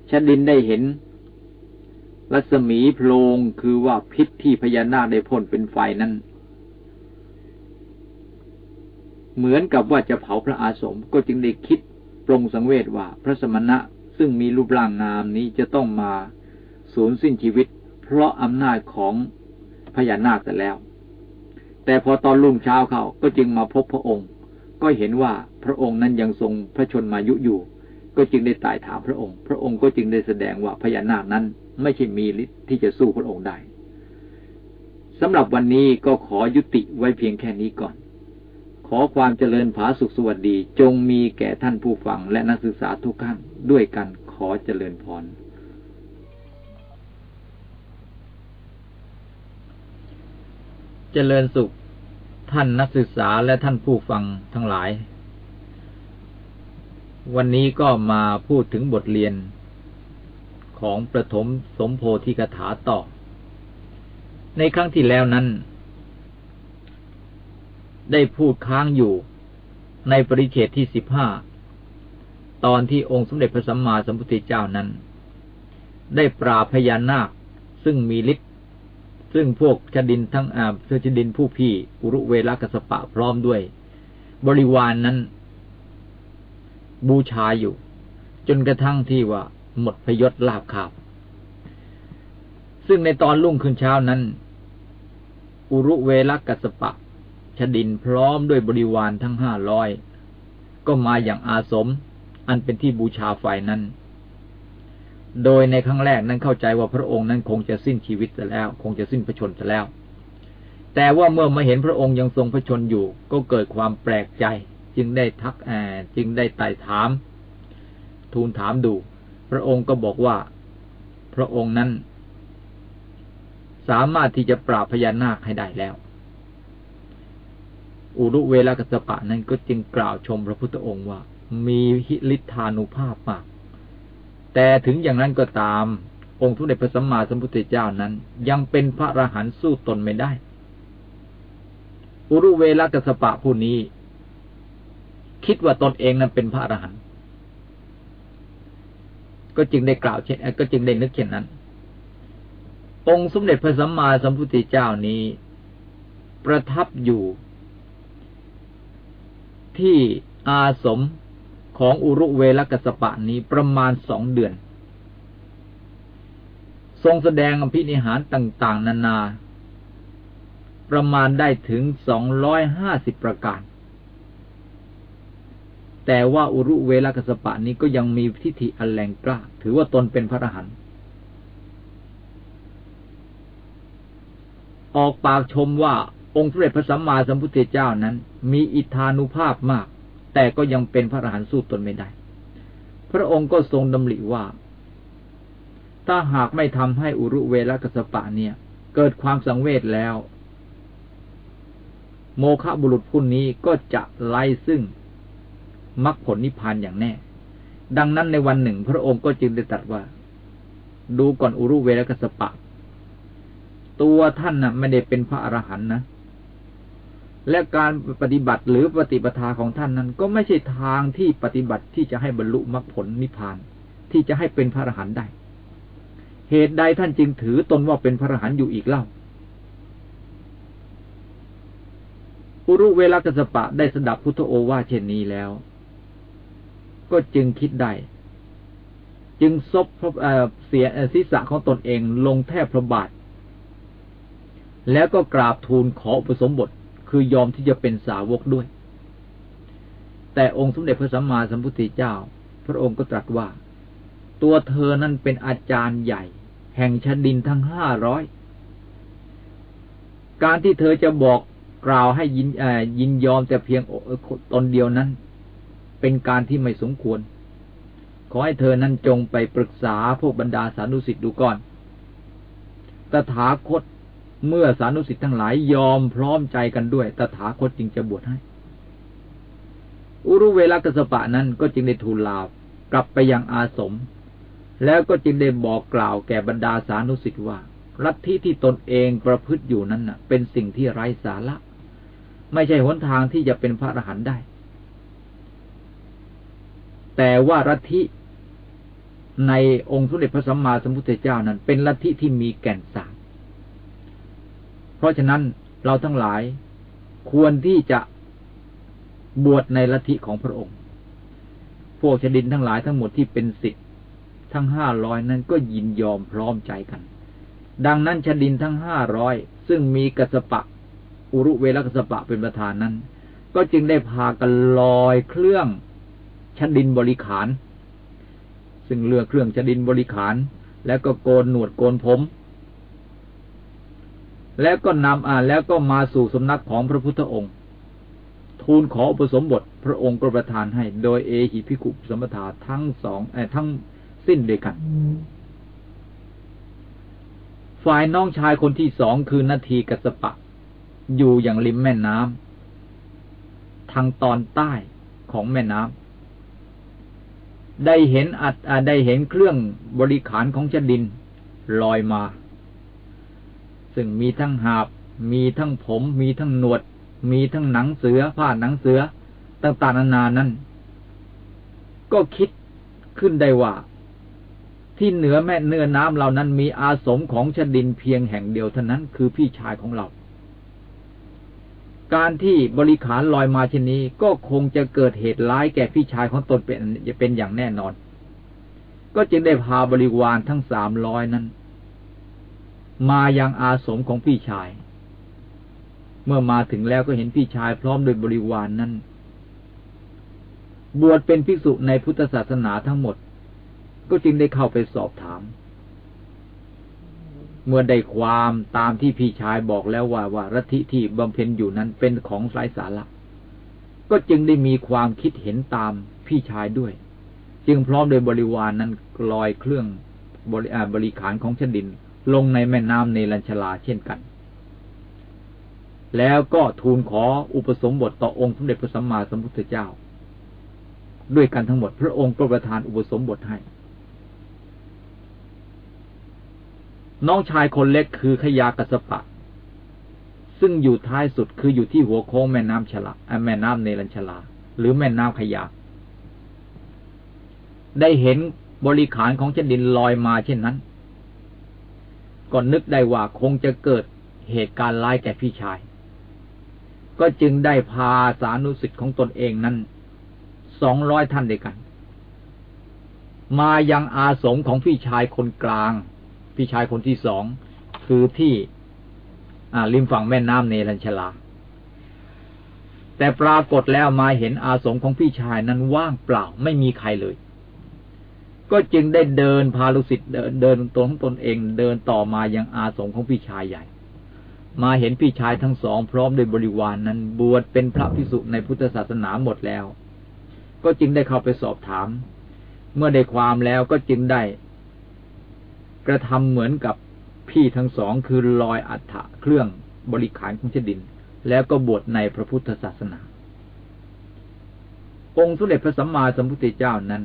ชดินได้เห็น รัศมีโพลงคือว่าพิษที่พญานาคได้พ่นเป็นไฟนั้นเหมือนกับว่าจะเผาพระอาสมก็จึงได้คิด ปรงสังเวชว่าพระสมณะซึ่งมีรูปร่างงามนี้จะต้องมาสูญสิ้นชีวิต เพราะอำนาจของพญานาคแต่แล้ว แต่พอตอนรุ่งเช้าเขาก็จึงมาพบพระองค์ ก็เห็นว่าพระองค์นั้นยังทรงพระชนมายุอยู่ ก็จึงได้ตายถามพระองค์ พระองค์ก็จึงได้แสดงว่าพญานาคนั้นไม่ใช่มีฤทธิ์ที่จะสู้พระองค์ได้สำหรับวันนี้ก็ขอยุติไว้เพียงแค่นี้ก่อน อความเจริญผาสุขสวัสดี จงมีแก่ท่านผู้ฟัง และนักศึกษาทุกท่านด้วยกันขอเจริญพรเจริญสุขท่านนักศึกษาและท่านผู้ฟังทั้งหลาย วันนี้ก็มาพูดถึงบทเรียน ของประถมสมโพธิกถาต่อ ในครั้งที่แล้วนั้น ได้พูดค้างอยู่ในปริเขตที่สิบห้าตอนที่องค์สมเด็จพระสัมมาสัมพุทธเจ้านั้น ได้ปราพญานาค ซึ่งมีฤทธิ์ซึ่งพวกชดินทั้งอาเชดินผู้พี่อุรุเวลกัสปะพร้อมด้วย บริวารนนั้น บูชาอยู่ จนกระทั่งที่ว่าหมดพยศลาบขาบ ซึ่งในตอนรุ่งขึ้นเช้านั้น อุรุเวลกัสปะ ชดินพร้อมด้วยบริวารทั้งห้าร้อยก็มาอย่างอาสม อันเป็นที่บูชาไฟนั้น โดยในครั้งแรกนั้นเข้าใจว่าพระองค์นั้นคงจะสิ้นชีวิตแล้ว คงจะสิ้นพระชนซะแล้ว แต่ว่าเมื่อมาเห็นพระองค์ยังทรงพระชนอยู่ ก็เกิดความแปลกใจ จึงได้ทักแอจึงได้ไต่ถาม ทูลถามดู พระองค์ก็บอกว่า พระองค์นั้น สามารถที่จะปราบพญานาคให้ได้แล้ว อุรุเวลกัสปะนั้นก็จึงกล่าวชมพระพุทธองค์ว่า มีหิริธานุภาพมาก แต่ถึงอย่างนั้นก็ตาม องค์ทุเดชพระสัมมาสัมพุทธเจ้านั้น ยังเป็นพระอรหันต์สู้ตนไม่ได้ อุรุเวลกัสปะผู้นี้ คิดว่าตนเองนั้นเป็นพระอรหันต์ก็จึงได้กล่าวเช่นก็จึงได้นึกเช่นนั้น องค์สมเด็จพระสัมมาสัมพุทธเจ้านี้ ประทับอยู่ ที่อาสมของอุรุเวลกัสปะนี้ประมาณสองเดือน ทรงแสดงอภินิหารต่าง ๆ นานา ประมาณได้ถึงสองร้อยห้าสิบประการ แต่ว่าอุรุเวลกัสปะนี้ก็ยังมีทิฏฐิอันแรงกล้า ถือว่าตนเป็นพระอรหันต์ออกปากชมว่าองค์พระเดชพระสัมมาสัมพุทธเจ้านั้น มีอิทธานุภาพมาก แต่ก็ยังเป็นพระอรหันต์สู้ตนไม่ได้ พระองค์ก็ทรงดำริว่า ถ้าหากไม่ทำให้อุรุเวลกัสปะเนี่ย เกิดความสังเวชแล้ว โมฆะบุรุษผู้นี้ก็จะไล่ซึ่งมรรคผลนิพพานอย่างแน่ ดังนั้นในวันหนึ่ง พระองค์ก็จึงได้ตรัสว่า ดูก่อนอุรุเวลกัสปะ ตัวท่านนะ่ะไม่ได้เป็นพระอรหันต์นะ และการปฏิบัติหรือปฏิปทาของท่านนั้น ก็ไม่ใช่ทางที่ปฏิบัติที่จะให้บรรลุมรรคผลนิพพาน ที่จะให้เป็นพระอรหันต์ได้ เหตุใดท่านจึงถือตนว่าเป็นพระอรหันต์อยู่อีกเล่า อุรุเวลกัสปะได้สดับพุทธโอวาเช่นนี้แล้ว ก็จึงคิดได้จึงซบเสียศีรษะของตนเองลงแทบพระบาท แล้วก็กราบทูลขออุปสมบท คือยอมที่จะเป็นสาวกด้วย แต่องค์สมเด็จพระสัมมาสัมพุทธเจ้า พระองค์ก็ตรัสว่า ตัวเธอนั้นเป็นอาจารย์ใหญ่ แห่งชดินทั้งห้าร้อยการที่เธอจะบอกกล่าวให้ยินยินยอมแต่เพียงตนเดียวนั้น เป็นการที่ไม่สมควร ขอให้เธอนั้นจงไปปรึกษาพวกบรรดาสานุสิทธิ์ดูก่อน ตถาคต เมื่อสานุสิทธิ์ทั้งหลายยอมพร้อมใจกันด้วย ตถาคตจึงจะบวชให้ อุรุเวลากสปะนั้นก็จึงได้ทูลลาบกลับไปยังอาสม แล้วก็จึงได้บอกกล่าวแก่บรรดาสานุสิทธิ์ว่าลัทธิที่ตนเองประพฤติอยู่นั้นเป็นสิ่งที่ไร้สาระ ไม่ใช่หนทางที่จะเป็นพระอรหันต์ได้ แต่ว่าลัทธิในองค์สมเด็จพระสัมมาสัมพุทธเจ้านั้น เป็นลัทธิที่มีแก่นสาร เพราะฉะนั้นเราทั้งหลายควรที่จะบวชในลัทธิของพระองค์ พวกชดินทั้งหลายทั้งหมดที่เป็นสิทธิ์ทั้งห้าร้อยนั้นก็ยินยอมพร้อมใจกัน ดังนั้นชดินทั้งห้าร้อยซึ่งมีกัสปะ อุรุเวลกัสปะเป็นประธานนั้น ก็จึงได้พากันลอยเครื่องชดินบริขาร ซึ่งเลือกเครื่องชดินบริขาร แล้วก็โกนหนวดโกนผม แล้วก็นำอ่านแล้วก็มาสู่สำนักของพระพุทธองค์ ทูลขออุปสมบทพระองค์ก็ประทานให้ โดยเอหิพิคุสมถาทั้งสองทั้งสิ้นด้วยกัน ฝ่ายน้องชายคนที่สองคือนาทีกัสปะ อยู่อย่างริมแม่น้ำทางตอนใต้ของแม่น้ำได้เห็นอัดได้เห็นเครื่องบริขารของชดินลอยมา ซึ่งมีทั้งหาบ มีทั้งผม มีทั้งหนวด มีทั้งหนังเสือ ผ้าหนังเสือ ต่างๆนานานั้น ก็คิดขึ้นได้ว่า ที่เหนือแม่เนื้อน้ำเหล่านั้นมีอาสมของชดินเพียงแห่งเดียวเท่านั้นคือพี่ชายของเรา การที่บริขารลอยมาเช่นนี้ก็คงจะเกิดเหตุร้ายแก่พี่ชายของตนเป็นเป็นอย่างแน่นอน ก็จึงได้พาบริวารทั้งสามร้อยนั้น มายังอาสมของพี่ชาย เมื่อมาถึงแล้วก็เห็นพี่ชายพร้อมโดยบริวารนนั้น บวชเป็นภิกษุในพุทธศาสนาทั้งหมด ก็จึงได้เข้าไปสอบถาม เมื่อได้ความตามที่พี่ชายบอกแล้วว่าว่ารัทิที่บำเพ็ญอยู่นั้นเป็นของไร้สาระก็จึงได้มีความคิดเห็นตามพี่ชายด้วย จึงพร้อมโดยบริวารนนั้นลอยเครื่องบริบริขารของชดิน ลงในแม่น้ำเนรัญชลาเช่นกัน แล้วก็ทูลขออุปสมบทต่อองค์สมเด็จพระสัมมาสัมพุทธเจ้า ด้วยกันทั้งหมดพระองค์ก็ประทานอุปสมบทให้ น้องชายคนเล็กคือขยากัสปะ ซึ่งอยู่ท้ายสุดคืออยู่ที่หัวโค้งแม่น้ำฉลาแม่น้ำเนรัญชลา หรือแม่น้ำขยาได้เห็นบริขารของเชนดินลอยมาเช่นนั้น ก็นึกได้ว่าคงจะเกิดเหตุการณ์ร้ายแก่พี่ชาย ก็จึงได้พาสานุสิทธิ์ของตนเองนั้นสองร้อยท่านด้วยกัน มายังอาสมของพี่ชายคนกลาง พี่ชายคนที่สองคือที่ริมฝั่งแม่น้ำเนรัญชลา แต่ปรากฏแล้วมาเห็นอาสมของพี่ชายนั้นว่างเปล่าไม่มีใครเลย ก็จึงได้เดินพาลูกศิษย์เดินเดินตรงตนเองเดินต่อมายังอาสมของพี่ชายใหญ่ มาเห็นพี่ชายทั้งสองพร้อมด้วยบริวารนนั้นบวชเป็นพระภิกษุในพุทธศาสนาหมดแล้ว ก็จึงได้เข้าไปสอบถาม เมื่อได้ความแล้วก็จึงได้ กระทำเหมือนกับพี่ทั้งสองคือลอยอัฐะเครื่องบริขารของเชดิน แล้วก็บวชในพระพุทธศาสนา องค์สมเด็จพระสัมมาสัมพุทธเจ้านั้น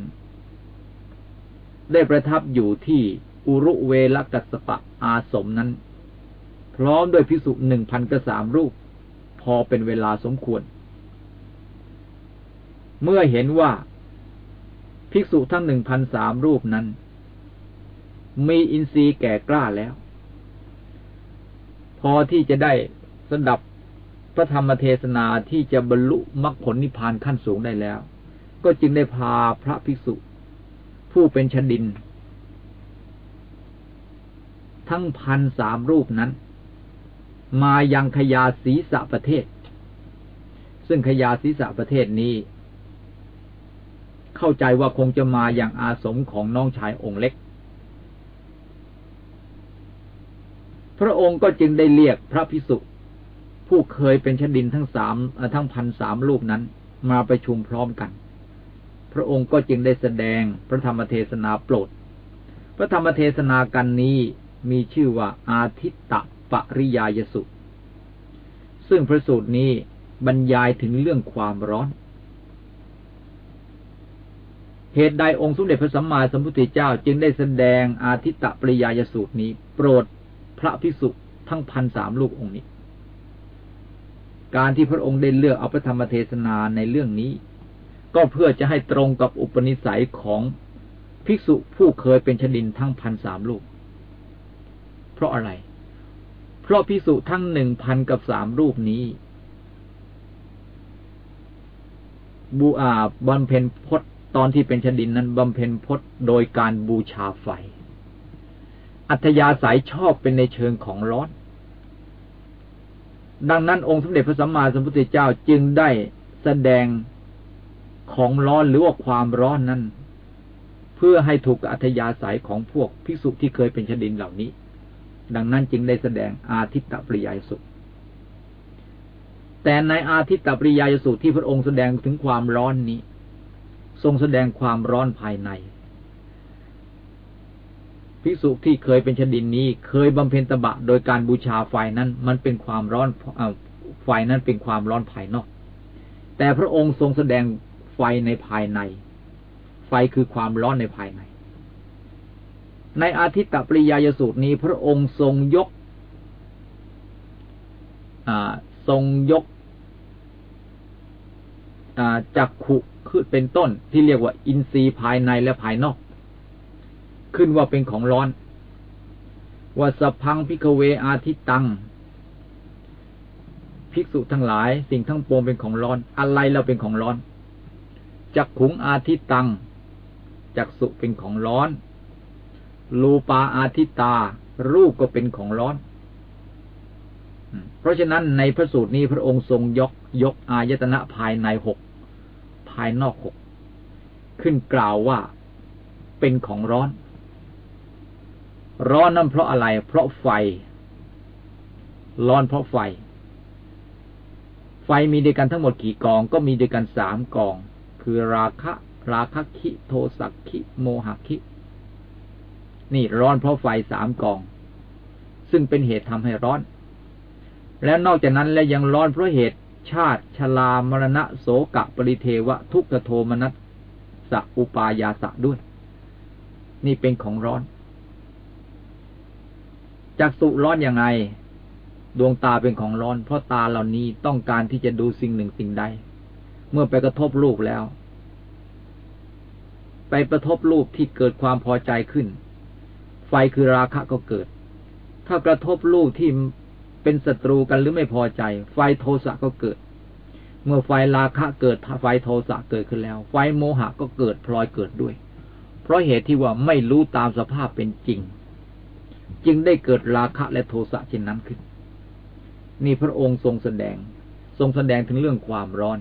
ได้ประทับอยู่ที่อุรุเวลกัสปะอาสมนั้น พร้อมด้วยพิสุหนึ่งพันกสามรูป พอเป็นเวลาสมควร เมื่อเห็นว่า ภิกษุทั้งหนึ่งพันสามรูปนั้น มีอินทรีย์แก่กล้าแล้ว พอที่จะได้สดับพระธรรมเทศนาที่จะบรรลุมรรคผลนิพพานขั้นสูงได้แล้ว ก็จึงได้พาพระภิกษุ ผู้เป็นชดิน ทั้งพันสามรูปนั้น มายังขยาศีสะประเทศ ซึ่งขยาศีสะประเทศนี้ เข้าใจว่าคงจะมาอย่างอาสมของน้องชายองค์เล็ก พระองค์ก็จึงได้เรียกพระพิสุผู้เคยเป็นชดินทั้งสามทั้งพันสามรูปนั้น มาประชุมพร้อมกัน ระองค์ก็จึงได้แสดงพระธรรมเทศนาโปรด พระธรรมเทศนากันนี้มีชื่อว่าอาทิตตะปริยายสุซึ่งพระสูตรนี้บรรยายถึงเรื่องความร้อน เหตุใดองค์สมเด็จพระสัมมาสัมพุทธเจ้าจึงได้แสดงอาทิตตปริยายสูตรนี้ โปรดพระภิกษุทั้งพันสามลูกองค์นี้ การที่พระองค์ได้เลือกเอาพระธรรมเทศนาในเรื่องนี้ ก็เพื่อจะให้ตรงกับอุปนิสัยของภิกษุผู้เคยเป็นชดินทั้งพันสามลูก เพราะอะไร เพราะภิกษุทั้งหนึ่งพันกับสามรูปนี้ บูอาบำเพ็ญพจน์ตอนที่เป็นชดินนั้นบำเพ็ญพจน์โดยการบูชาไฟ อัธยาศัยชอบเป็นในเชิงของร้อน ดังนั้นองค์สมเด็จพระสัมมาสัมพุทธเจ้าจึงได้แสดง ของร้อนหรือว่าความร้อนนั้น เพื่อให้ถูกอัธยาศัยของพวกภิกษุที่เคยเป็นชดินเหล่านี้ ดังนั้นจึงได้แสดงอาทิตตปริยายสุข แต่ในอาทิตตปริยายสุขที่พระองค์แสดงถึงความร้อนนี้ ทรงแสดงความร้อนภายในภิกษุที่เคยเป็นชดินนี้ เคยบำเพ็ญตบะโดยการบูชาไฟนั้น มันเป็นความร้อนไฟนั้นเป็นความร้อนภายนอก แต่พระองค์ทรงแสดง ไฟในภายใน ไฟคือความร้อนในภายใน ในอาทิตตปริยายสูตรนี้ พระองค์ทรงยกทรงยกจักขุคือเป็นต้นที่เรียกว่า อินทรีย์ภายในและภายนอก ขึ้นว่าเป็นของร้อนว่าสพังพิกเวอาทิตตัง ภิกษุทั้งหลาย สิ่งทั้งปวงเป็นของร้อน อะไรเราเป็นของร้อน จักขุงอาทิตัง จักสุเป็นของร้อน รูปาอาทิตา รูปก็เป็นของร้อน เพราะฉะนั้นในพระสูตรนี้พระองค์ทรงยกยกอายตนะภายในหกภายนอกหกขึ้นกล่าวว่าเป็นของร้อน ร้อนนั้นเพราะอะไร เพราะไฟ ร้อนเพราะไฟ ไฟมีด้วยกันทั้งหมดกี่กอง ก็มีด้วยกันสามกอง คือราคะ ราคะคิโทสักคิโมหคิ นี่ร้อนเพราะไฟสามกอง ซึ่งเป็นเหตุทำให้ร้อน แล้วนอกจากนั้นแล้วยังร้อนเพราะเหตุชาติชลามรณะโสกะปริเทวะ ทุกขโทมนัสสะอุปายาสะด้วย นี่เป็นของร้อนจากสุร้อนยังไงดวงตาเป็นของร้อน เพราะตาเหล่านี้ต้องการที่จะดูสิ่งหนึ่งสิ่งใด มื่อไปกระทบรูปแล้ว ไปกระทบรูปที่เกิดความพอใจขึ้น ไฟคือราคะก็เกิด ถ้ากระทบรูปที่เป็นศัตรูกันหรือไม่พอใจ ไฟโทสะก็เกิด เมื่อไฟราคะเกิดไฟโทสะเกิดขึ้นแล้ว ไฟโมหะก็เกิดพลอยเกิดด้วย เพราะเหตุที่ว่าไม่รู้ตามสภาพเป็นจริง จึงได้เกิดราคะและโทสะเช่นนั้นขึ้น นี่พระองค์ทรงแสดง ทรงแสดงถึงเรื่องความร้อน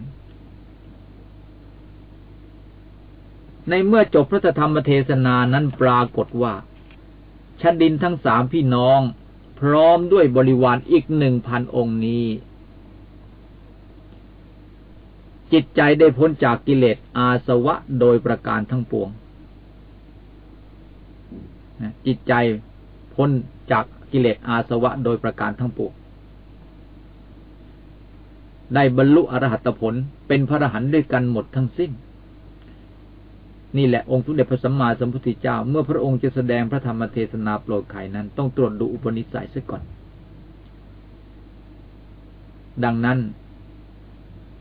ในเมื่อจบพระธรรมเทศนานั้นปรากฏว่าชันดินทั้งสามพี่น้อง พร้อมด้วยบริวารอีกหนึ่งพันองค์นี้ จิตใจได้พ้นจากกิเลสอาสวะโดยประการทั้งปวง จิตใจพ้นจากกิเลสอาสวะโดยประการทั้งปวงได้บรรลุอรหัตผลเป็นพระอรหันต์ด้วยกันหมดทั้งสิ้น นี่แหละองค์สมเด็จพระสัมมาสัมพุทธเจ้า เมื่อพระองค์จะแสดงพระธรรมเทศนาโปรดไขนั้น ต้องตรวจดูอุปนิสัยซะก่อน ดังนั้น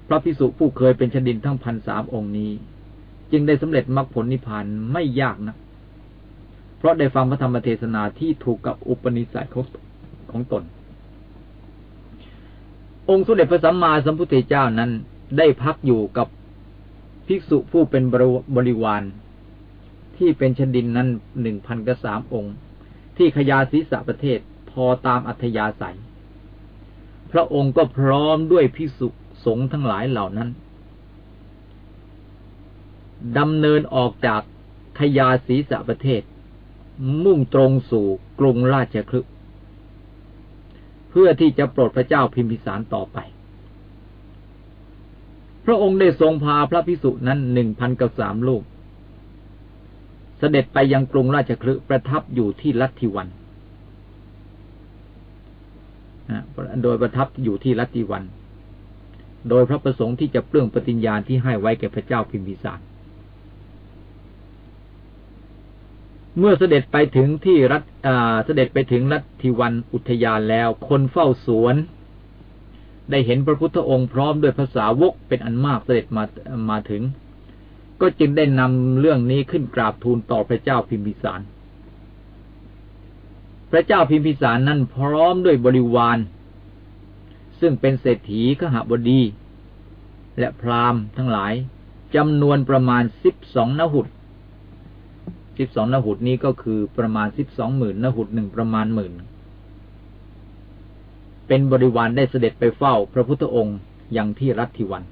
พระพิสุผู้เคยเป็นชดินทั้งพันสามองค์นี้ จึงได้สำเร็จมรรคผลนิพพานไม่ยากนะเพราะได้ฟังพระธรรมเทศนาที่ถูกกับอุปนิสัยของของตน องค์สมเด็จพระสัมมาสัมพุทธเจ้านั้นได้พักอยู่กับ ภิกษุผู้เป็นบริวาร ที่เป็นชนดินนั้นหนึ่งพันกสามองค์ ที่ขยาศีสะประเทศพอตามอัธยาศัย พระองค์ก็พร้อมด้วยภิกษุสงฆ์ทั้งหลายเหล่านั้นดำเนินออกจากขยาศีสะประเทศ มุ่งตรงสู่กรุงราชคลึเพื่อที่จะโปรดพระเจ้าพิมพิสารต่อไป พระองค์ได้ทรงพาพระพิสุนั้นหนึ่งพันกับสามลูก เสด็จไปยังกรุงราชคลึประทับอยู่ที่ลัทธิวันโดยประทับอยู่ที่ลัทธิวัน โดยพระประสงค์ที่จะเปลื้องปฏิญญาณที่ให้ไว้แก่พระเจ้าพิมพิสาร เมื่อเสด็จไปถึงที่รัฐเสด็จไปถึงรัฐิวันอุทยานแล้ว คนเฝ้าสวน ได้เห็นพระพุทธองค์พร้อมด้วยภาษาวกเป็นอันมากเสด็จมามาถึง ก็จึงได้นำเรื่องนี้ขึ้นกราบทูลต่อพระเจ้าพิมพิสาร พระเจ้าพิมพิสารนั้นพร้อมด้วยบริวาร ซึ่งเป็นเศรษฐีขหบดี และพราหมณ์ทั้งหลายจำนวนประมาณสิบสองนหุดสิบสองนหุดนี้ก็คือประมาณสิบสองหมื่นนหุดหนึ่งประมาณหมื่น เป็นบริวารได้เสด็จไปเฝ้าพระพุทธองค์อย่างที่รัติวัน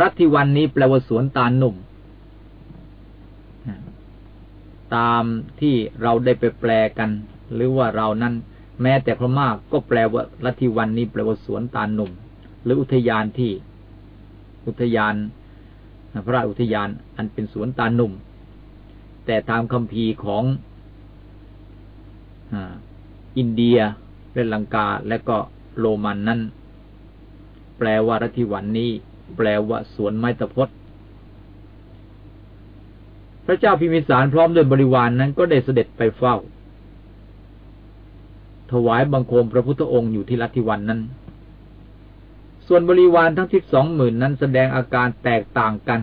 รัติวันนี้แปลว่าสวนตาลหนุ่ม ตามที่เราได้ไปแปลกัน หรือว่าเรานั้น แม้แต่พระมากก็แปลว่ารัติวันนี้แปลว่าสวนตาลหนุ่ม หรืออุทยานที่ อุทยาน พระราชอุทยานอันเป็นสวนตาลหนุ่ม แต่ตามคำพีของอินเดีย เนลังกาและก็โรมันนั้น แปลว่ารัติวันนี้ แปลว่าสวนไม้ตะพดพระเจ้าพิมิสารพร้อมด้วยบริวารนนั้นก็ได้เสด็จไปเฝ้า ถวายบังคมพระพุทธองค์อยู่ที่ลัทธิวันนั้น ส่วนบริวารทั้งทิศสองหมื่นนั้นแสดงอาการแตกต่างกัน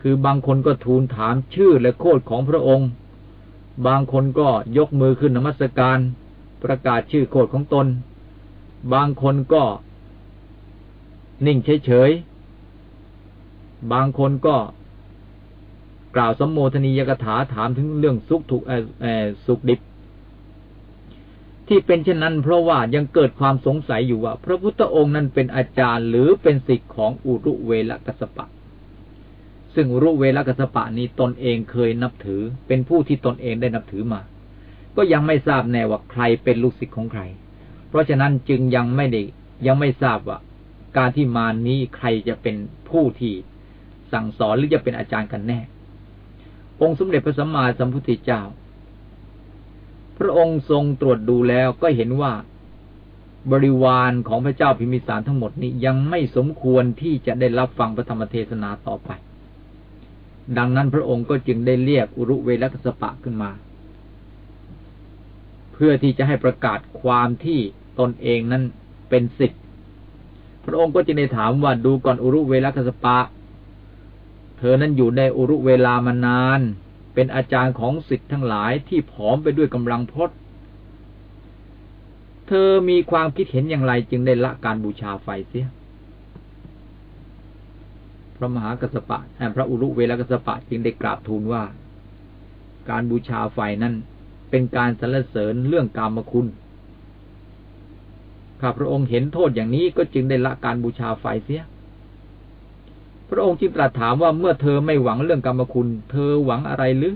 คือบางคนก็ทูลถามชื่อและโคดของพระองค์ บางคนก็ยกมือขึ้นนมัสการ ประกาศชื่อโคดของตน บางคนก็นิ่งเฉยๆ บางคนก็กล่าวสมโมทนียกถาถามถึงเรื่องสุขถูกสุขดิบ ที่เป็นเช่นนั้นเพราะว่ายังเกิดความสงสัยอยู่ว่า พระพุทธองค์นั้นเป็นอาจารย์หรือเป็นศิษย์ของอุรุเวลกัสปะ ซึ่งอุรุเวลกัสปะนี้ตนเองเคยนับถือเป็นผู้ที่ตนเองได้นับถือมา ก็ยังไม่ทราบแน่ว่าใครเป็นลูกศิษย์ของใคร เพราะฉะนั้นจึงยังไม่ได้ยังไม่ทราบว่า การที่มานี้ใครจะเป็นผู้ที่สั่งสอนหรือจะเป็นอาจารย์กันแน่ องค์สมเด็จพระสัมมาสัมพุทธเจ้า พระองค์ทรงตรวจดูแล้วก็เห็นว่าบริวารของพระเจ้าพิมิสารทั้งหมดนี้ยังไม่สมควรที่จะได้รับฟังพระธรรมเทศนาต่อไป ดังนั้นพระองค์ก็จึงได้เรียกอุรุเวลกสปะขึ้นมา เพื่อที่จะให้ประกาศความที่ตนเองนั้นเป็นสิทธิ์พระองค์ก็จึงได้ถามว่าดูก่อนอุรุเวลกสปะ เธอนั้นอยู่ในอุรุเวลามานาน เป็นอาจารย์ของสิทธิ์ทั้งหลายที่ผอมไปด้วยกำลังพดเธอมีความคิดเห็นอย่างไรจึงได้ละการบูชาไฟเสีย พระมหากัสปะพระอุรุเวลกัสปะจึงได้กราบทูลว่า การบูชาไฟนั้น เป็นการสรรเสริญเรื่องกรรมคุณข้าพระองค์เห็นโทษอย่างนี้ก็จึงได้ละการบูชาไฟเสีย พระองค์จึงตรัสถามว่าเมื่อเธอไม่หวังเรื่องกรรมคุณ เธอหวังอะไรหรือ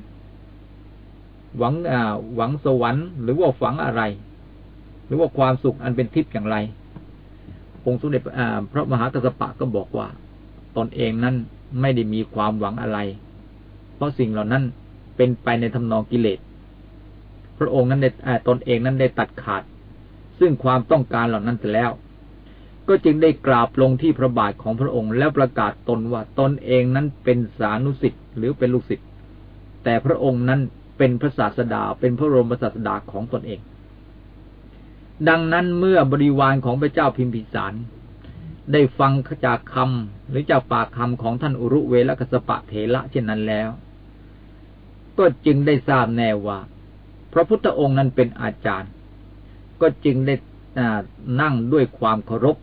หวังอ่า หวังสวรรค์หรือว่าฝังอะไร หรือว่าความสุขอันเป็นทิพย์อย่างไร องค์สมเด็จพระมหากัสปะก็บอกว่า ตนเองนั้นไม่ได้มีความหวังอะไร เพราะสิ่งเหล่านั้นเป็นไปในทำนองกิเลส พระองค์นั้นได้ตนเองนั้นได้ตัดขาด ซึ่งความต้องการเหล่านั้นเสร็จแล้ว ก็จึงได้กราบลงที่พระบาทของพระองค์ แล้วประกาศตนว่าตนเองนั้นเป็นสานุสิทธิ์หรือเป็นลูกศิษย์แต่พระองค์นั้นเป็นพระศาสดาเป็นพระบรมศาสดาของตนเอง ดังนั้นเมื่อบริวารของพระเจ้าพิมพิสาร ได้ฟังจากคำหรือจากปากคำของท่านอุรุเวลกัสปะเถระเช่นนั้นแล้ว ก็จึงได้ทราบแน่ว่า พระพุทธองค์นั้นเป็นอาจารย์ ก็จึงได้นั่งด้วยความเคารพ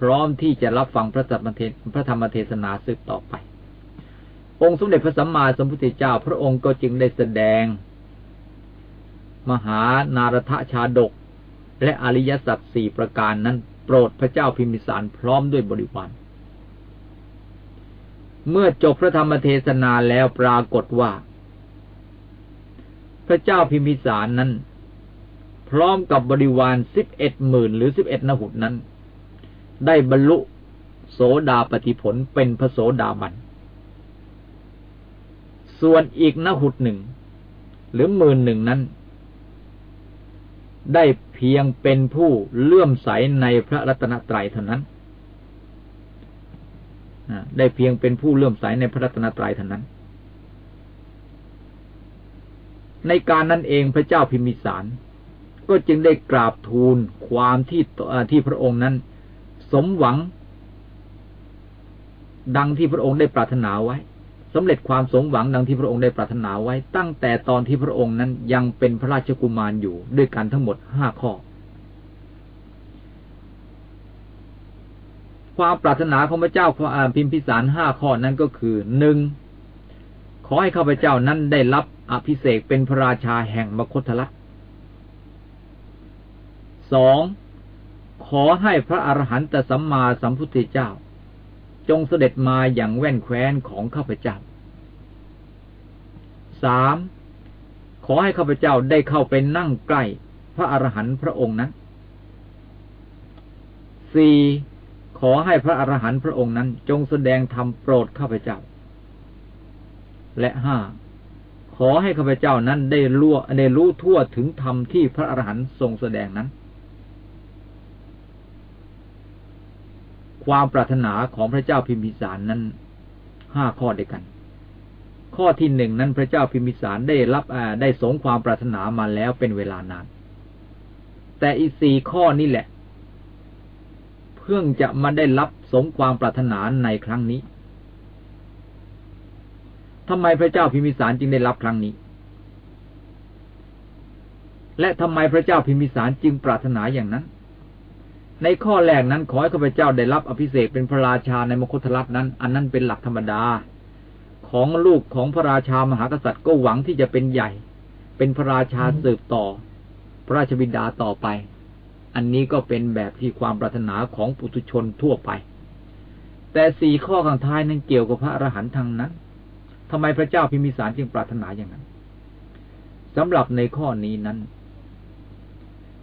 พร้อมที่จะรับฟังพระธรรมเทศพระธรรมเทศนาสืบต่อไป องค์สมเด็จพระสัมมาสัมพุทธเจ้า พระองค์ก็จึงได้แสดง มหานารทชาดก และอริยสัจสี่ประการนั้นโปรดพระเจ้าพิมพิสารพร้อมด้วยบริวารเมื่อจบพระธรรมเทศนาแล้วปรากฏว่า พระเจ้าพิมพิสารนั้น พร้อมกับบริวารสิบเอ็ดหมื่นหรือสิบเอ็ดนหุดนั้น ได้บรรลุโสดาปฏิผลเป็นพระโสดาบัน ส่วนอีกนหุดหนึ่ง หรือหมื่นหนึ่งนั้น ได้เพียงเป็นผู้เลื่อมใสในพระรัตนตรัยเท่านั้นได้เพียงเป็นผู้เลื่อมใสในพระรัตนตรัยเท่านั้น ในการนั้นเองพระเจ้าพิมิสาร ก็จึงได้กราบทูลความที่ที่พระองค์นั้น สมหวัง ดังที่พระองค์ได้ปรารถนาไว้สำเร็จความสมหวังดังที่พระองค์ได้ปรารถนาไว้ ตั้งแต่ตอนที่พระองค์นั้นยังเป็นพระราชกุมารอยู่ด้วยกันทั้งหมดห้าข้อ ความปรารถนาของพระเจ้าพิมพิสารห้าข้อนั้นก็คือหนึ่งขอให้ข้าพเจ้านั้นได้รับ อภิเษกเป็นพระราชาแห่งมคธลักสองขอให้พระอรหันตสัมมาสัมพุทธเจ้า จงเสด็จมาอย่างแว่นแคว้นของข้าพเจ้าสามขอให้ข้าพเจ้าได้เข้าไปนั่งใกล้พระอรหันต์พระองค์นั้นสี่ขอให้พระอรหันต์พระองค์นั้น จงแสดงธรรมโปรดข้าพเจ้า และห้า ขอให้ข้าพเจ้านั้นได้รู้ได้รู้ทั่วถึงธรรมที่พระอรหันต์ทรงแสดงนั้น ความปรารถนาของพระเจ้าพิมพิสารนั้นห้าข้อด้วยกัน ข้อที่หนึ่งนั้นพระเจ้าพิมพิสารได้รับได้สงความปรารถนามาแล้วเป็นเวลานาน แต่อีสี่ข้อนี่แหละ เพิ่งจะมาได้รับสมความปรารถนาในครั้งนี้ ทำไมพระเจ้าพิมพิสารจึงได้รับครั้งนี้ และทำไมพระเจ้าพิมพิสารจึงปรารถนาอย่างนั้น ในข้อแรกนั้นขอให้ข้าพเจ้าได้รับอภิเษกเป็นพระราชาในมคุธรัตนั้น อันนั้นเป็นหลักธรรมดา ของลูกของพระราชามหากษัตริย์ก็หวังที่จะเป็นใหญ่ เป็นพระราชาสืบต่อ พระราชบิดาต่อไป อันนี้ก็เป็นแบบที่ความปรารถนาของปุถุชนทั่วไป แต่สี่ข้อข้างท้ายนั้นเกี่ยวกับพระอรหันต์ทางนั้น ทำไมพระเจ้าพิมิสารจึงปรารถนาอย่างนั้นสำหรับในข้อนี้นั้น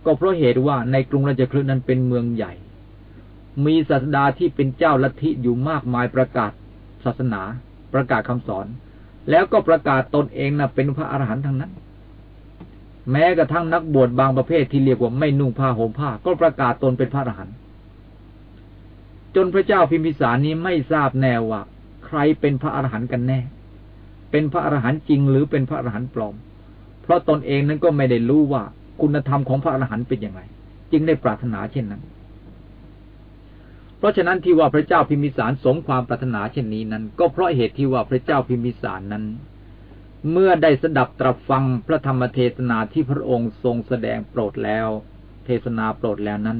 ก็เพราะเหตุว่าในกรุงราชคลึนั้นเป็นเมืองใหญ่ มีศาสดาที่เป็นเจ้าลัทธิอยู่มากมายประกาศศาสนา ประกาศคำสอน แล้วก็ประกาศตนเองนะเป็นพระอรหันต์ทั้งนั้น แม้กระทั่งนักบวชบางประเภทที่เรียกว่าไม่นุ่งผ้าห่มผ้า ก็ประกาศตนเป็นพระอรหันต์จนพระเจ้าพิมพิสารนี้ไม่ทราบแน่ว่าใครเป็นพระอรหันต์กันแน่ เป็นพระอรหันต์จริงหรือเป็นพระอรหันต์ปลอม เพราะตนเองนั้นก็ไม่ได้รู้ว่าคุณธรรมของพระอรหันต์เป็นอย่างไร จึงได้ปรารถนาเช่นนั้น เพราะฉะนั้นที่ว่าพระเจ้าพิมิสารสมความปรารถนาเช่นนี้นั้น ก็เพราะเหตุที่ว่าพระเจ้าพิมิสารนั้น เมื่อได้สดับตรับฟังพระธรรมเทศนาที่พระองค์ทรงแสดงโปรดแล้ว เทศนาโปรดแล้วนั้น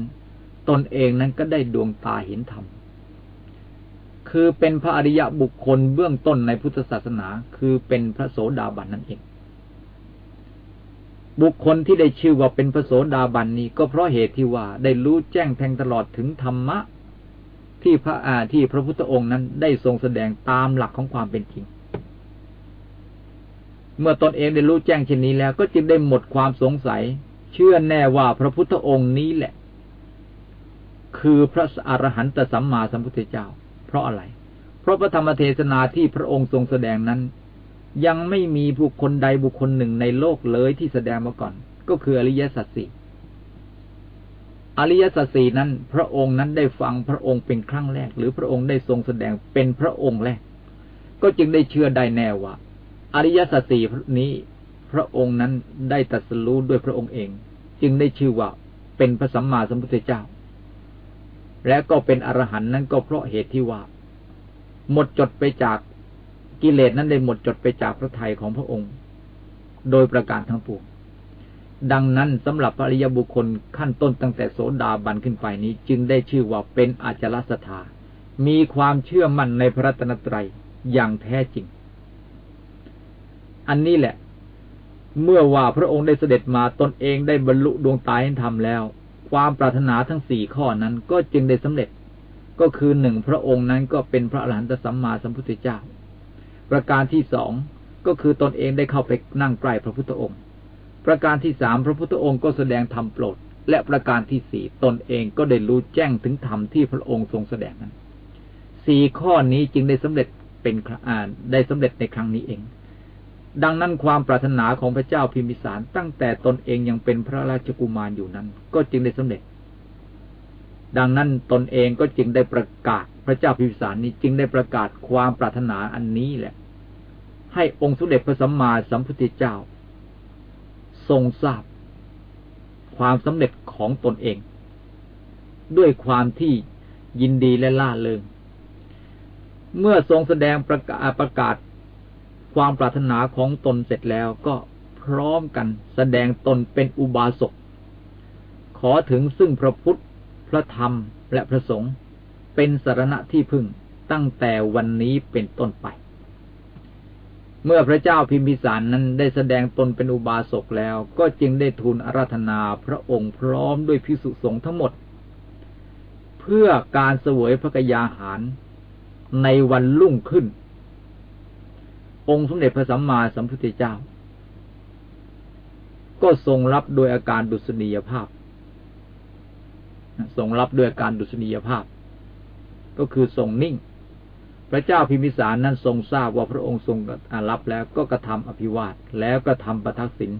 ตนเองนั้นก็ได้ดวงตาเห็นธรรม คือเป็นพระอริยบุคคลเบื้องต้นในพุทธศาสนา คือเป็นพระโสดาบันนั่นเอง บุคคลที่ได้ชื่อว่าเป็นพระโสดาบันนี้ก็เพราะเหตุที่ว่าได้รู้แจ้งแทงตลอดถึงธรรมะ ที่พระอาที่พระพุทธองค์นั้นได้ทรงแสดงตามหลักของความเป็นจริง เมื่อตนเองได้รู้แจ้งเช่นนี้แล้ว ก็จึงได้หมดความสงสัย เชื่อแน่ว่าพระพุทธองค์นี้แหละ คือพระอรหันตสัมมาสัมพุทธเจ้า ราะอะไร เพราะพระธรรมเทศนาที่พระองค์ทรงแสดงนั้น ยังไม่มีบุคคลใดบุคคลหนึ่งในโลกเลยที่แสดงมาก่อน ก็คืออริยสัจสี่อริยสัจสี่นั้น พระองค์นั้นได้ฟังพระองค์เป็นครั้งแรก หรือพระองค์ได้ทรงแสดงเป็นพระองค์แรก ก็จึงได้เชื่อได้แน่ว่า อริยสัจสี่นี้ พระองค์นั้นได้ตรัสรู้ด้วยพระองค์เอง จึงได้ชื่อว่าเป็นพระสัมมาสัมพุทธเจ้า และก็เป็นอรหันต์นั้นก็เพราะเหตุที่ว่า หมดจดไปจากกิเลสนั้นได้หมดจดไปจากพระทัยของพระองค์ โดยประการทั้งปวงดังนั้นสำหรับพระริยบุคคลขั้นต้นตั้งแต่โสดาบันขึ้นไปนี้ จึงได้ชื่อว่าเป็นอาจารสถามีความเชื่อมั่นในพระตนตรัยอย่างแท้จริง อันนี้แหละ เมื่อว่าพระองค์ได้เสด็จมาตนเองได้บรรลุดวงตาให้ทำแล้ว ความปรารถนาทั้งสี่ข้อนั้นก็จึงได้สำเร็จ ก็คือหนึ่งพระองค์นั้นก็เป็นพระอรหันตสัมมาสัมพุทธเจ้า ประการที่สองก็คือตนเองได้เข้าไปนั่งใกล้พระพุทธองค์ ประการที่สามพระพุทธองค์ก็แสดงธรรมโปรด และประการที่สี่ตนเองก็ได้รู้แจ้งถึงธรรมที่พระองค์ทรงแสดงนั้นสี่ข้อนี้จึงได้สำเร็จเป็นอ่านได้สำเร็จในครั้งนี้เอง ดังนั้นความปรารถนาของพระเจ้าพิมพิสารตั้งแต่ตนเองยังเป็นพระราชกุมารอยู่นั้น ก็จึงได้สำเร็จ ดังนั้นตนเองก็จึงได้ประกาศพระเจ้าพิมพิสารนี้จึงได้ประกาศความปรารถนาอันนี้แหละ ให้องค์สมเด็จพระสัมมาสัมพุทธเจ้า ทรงทราบ ความสำเร็จของตนเอง ด้วยความที่ยินดีและล่าเริงเมื่อทรงแสดงประกาศประกาศ ความปรารถนาของตนเสร็จแล้วก็พร้อมกันแสดงตนเป็นอุบาสก ขอถึงซึ่งพระพุทธ พระธรรมและพระสงฆ์เป็นสารณะที่พึ่งตั้งแต่วันนี้เป็นต้นไป เมื่อพระเจ้าพิมพิสารนั้นได้แสดงตนเป็นอุบาสกแล้ว ก็จึงได้ทูลอาราธนาพระองค์พร้อมด้วยพิสุสงฆ์ทั้งหมด เพื่อการเสวยพระกยาหารในวันรุ่งขึ้น องค์สมเด็จพระสัมมาสัมพุทธเจ้า ก็ทรงรับโดยอาการดุษณียภาพ ทรงรับด้วยอาการดุษณียภาพ ก็คือทรงนิ่ง พระเจ้าพิมิสารนั้นทรงทราบว่าพระองค์ทรงรับแล้วก็กระทำอภิวาทแล้วก็ทำประทักษิณ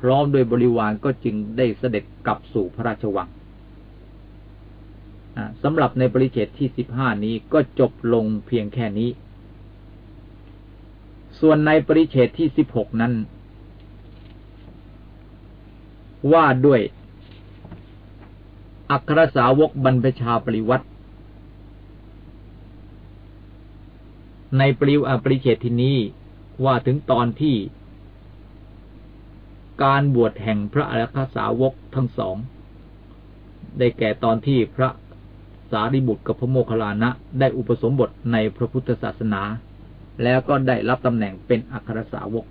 พร้อมโดยบริวารก็จึงได้เสด็จกลับสู่พระราชวังสำหรับในปริเฉดที่สิบห้านี้ก็จบลงเพียงแค่นี้ ส่วนในปริเฉดที่สิบหกนั้น ว่าด้วย อัครสาวกบรรพชาปริวัติในปริวปริเฉดที่นี้ว่าถึงตอนที่ การบวชแห่งพระอรคสาวกทั้งสอง ได้แก่ตอนที่พระสารีบุตรกับพระโมคคัลลานะ ได้อุปสมบทในพระพุทธศาสนา แล้วก็ได้รับตำแหน่งเป็นอัครสาวก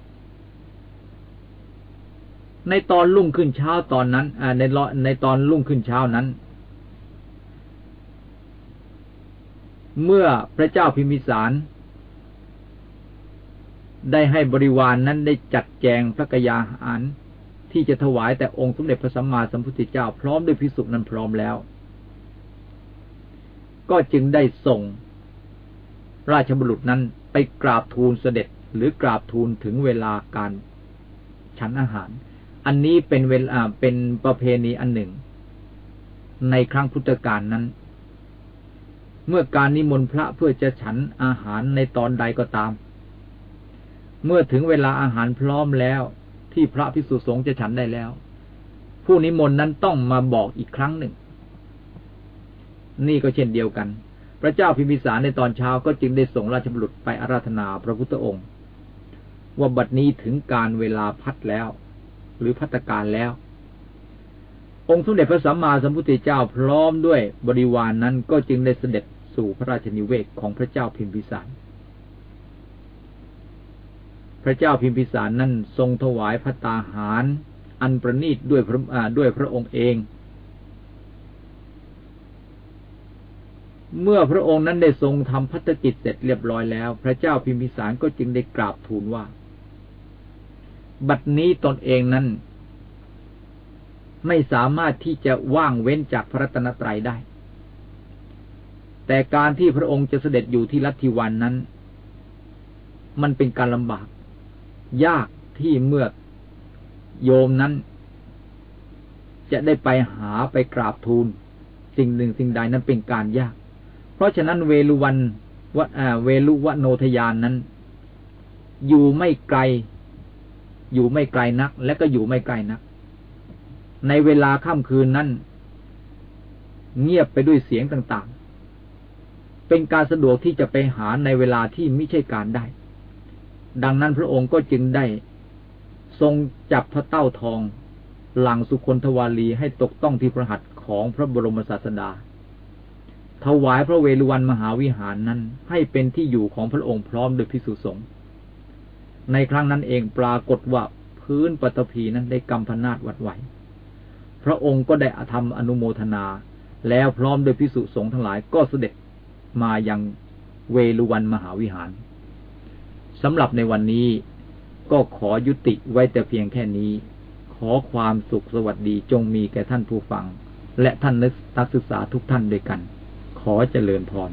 ในตอนรุ่งขึ้นเช้าตอนนั้นในในตอนรุ่งขึ้นเช้านั้น เมื่อพระเจ้าพิมิสาร ได้ให้บริวารนนั้นได้จัดแจงพระกยาหาร ที่จะถวายแต่องค์สมเด็จพระสัมมาสัมพุทธเจ้าพร้อมด้วยพิสุนั้นพร้อมแล้ว ก็จึงได้ส่งราชบุรุษนั้น ไปกราบทูลเสด็จหรือกราบทูลถึงเวลาการฉันอาหาร อันนี้เป็นเวลาเป็นประเพณีอันหนึ่ง ในครั้งพุทธกาลนั้น เมื่อการนิมนต์พระเพื่อจะฉันอาหารในตอนใดก็ตาม เมื่อถึงเวลาอาหารพร้อมแล้ว ที่พระพิสุสงฆ์จะฉันได้แล้ว ผู้นิมนต์นั้นต้องมาบอกอีกครั้งหนึ่ง นี่ก็เช่นเดียวกัน พระเจ้าพิมพิสารในตอนเช้าก็จึงได้ส่งราชบุรุษไปอาราธนาพระพุทธองค์ ว่าบัดนี้ถึงการเวลาพัดแล้ว หรือพัตการแล้ว องค์สมเด็จพระสัมมาสัมพุทธเจ้าพร้อมด้วยบริวารนนั้นก็จึงได้เสด็จสู่พระราชนิเวศของพระเจ้าพิมพิสาร พระเจ้าพิมพิสารนั้นทรงถวายพระตาหาร อันประณีตด้วยพระด้วยพระองค์เอง เมื่อพระองค์นั้นได้ทรงทำพัฒกิจเสร็จเรียบร้อยแล้ว พระเจ้าพิมพิสารก็จึงได้กราบทูลว่า บัดนี้ตนเองนั้น ไม่สามารถที่จะว่างเว้นจากพระตนตรัยได้ แต่การที่พระองค์จะเสด็จอยู่ที่ลัทธิวันนั้น มันเป็นการลำบาก ยากที่เมื่อโยมนั้น จะได้ไปหาไปกราบทูล สิ่งหนึ่งสิ่งใดนั้นเป็นการยาก ราะฉะนั้นเวลุวันวัดเวลุวโนทยานนั้น อยู่ไม่ไกล อยู่ไม่ไกลนัก และก็อยู่ไม่ไกลนัก ในเวลาค่ำคืนนั้น เงียบไปด้วยเสียงต่างๆ เป็นการสะดวกที่จะไปหาในเวลาที่ไม่ใช่การได้ ดังนั้นพระองค์ก็จึงได้ ทรงจับพระเต้าทอง หลังสุคนทวารีให้ตกต้องที่พระหัตถ์ของพระบรมศาสดา ถวายพระเวฬุวันมหาวิหารนั้น ให้เป็นที่อยู่ของพระองค์พร้อมโดยพิสุสงฆ์ในครั้งนั้นเองปรากฏว่าพื้นปฐพีนั้นได้กำพนาดวัดไหว พระองค์ก็ได้อธรรมอนุโมทนา แล้วพร้อมโดยพิสุสงฆ์ทั้งหลายก็เสด็จมายังเวลุวันมหาวิหารสำหรับในวันนี้ก็ขอยุติไว้แต่เพียงแค่นี้ ขอความสุขสวัสดีจงมีแก่ท่านผู้ฟัง และท่านนักศึกษาทุกท่านด้วยกัน ขอเจริญพร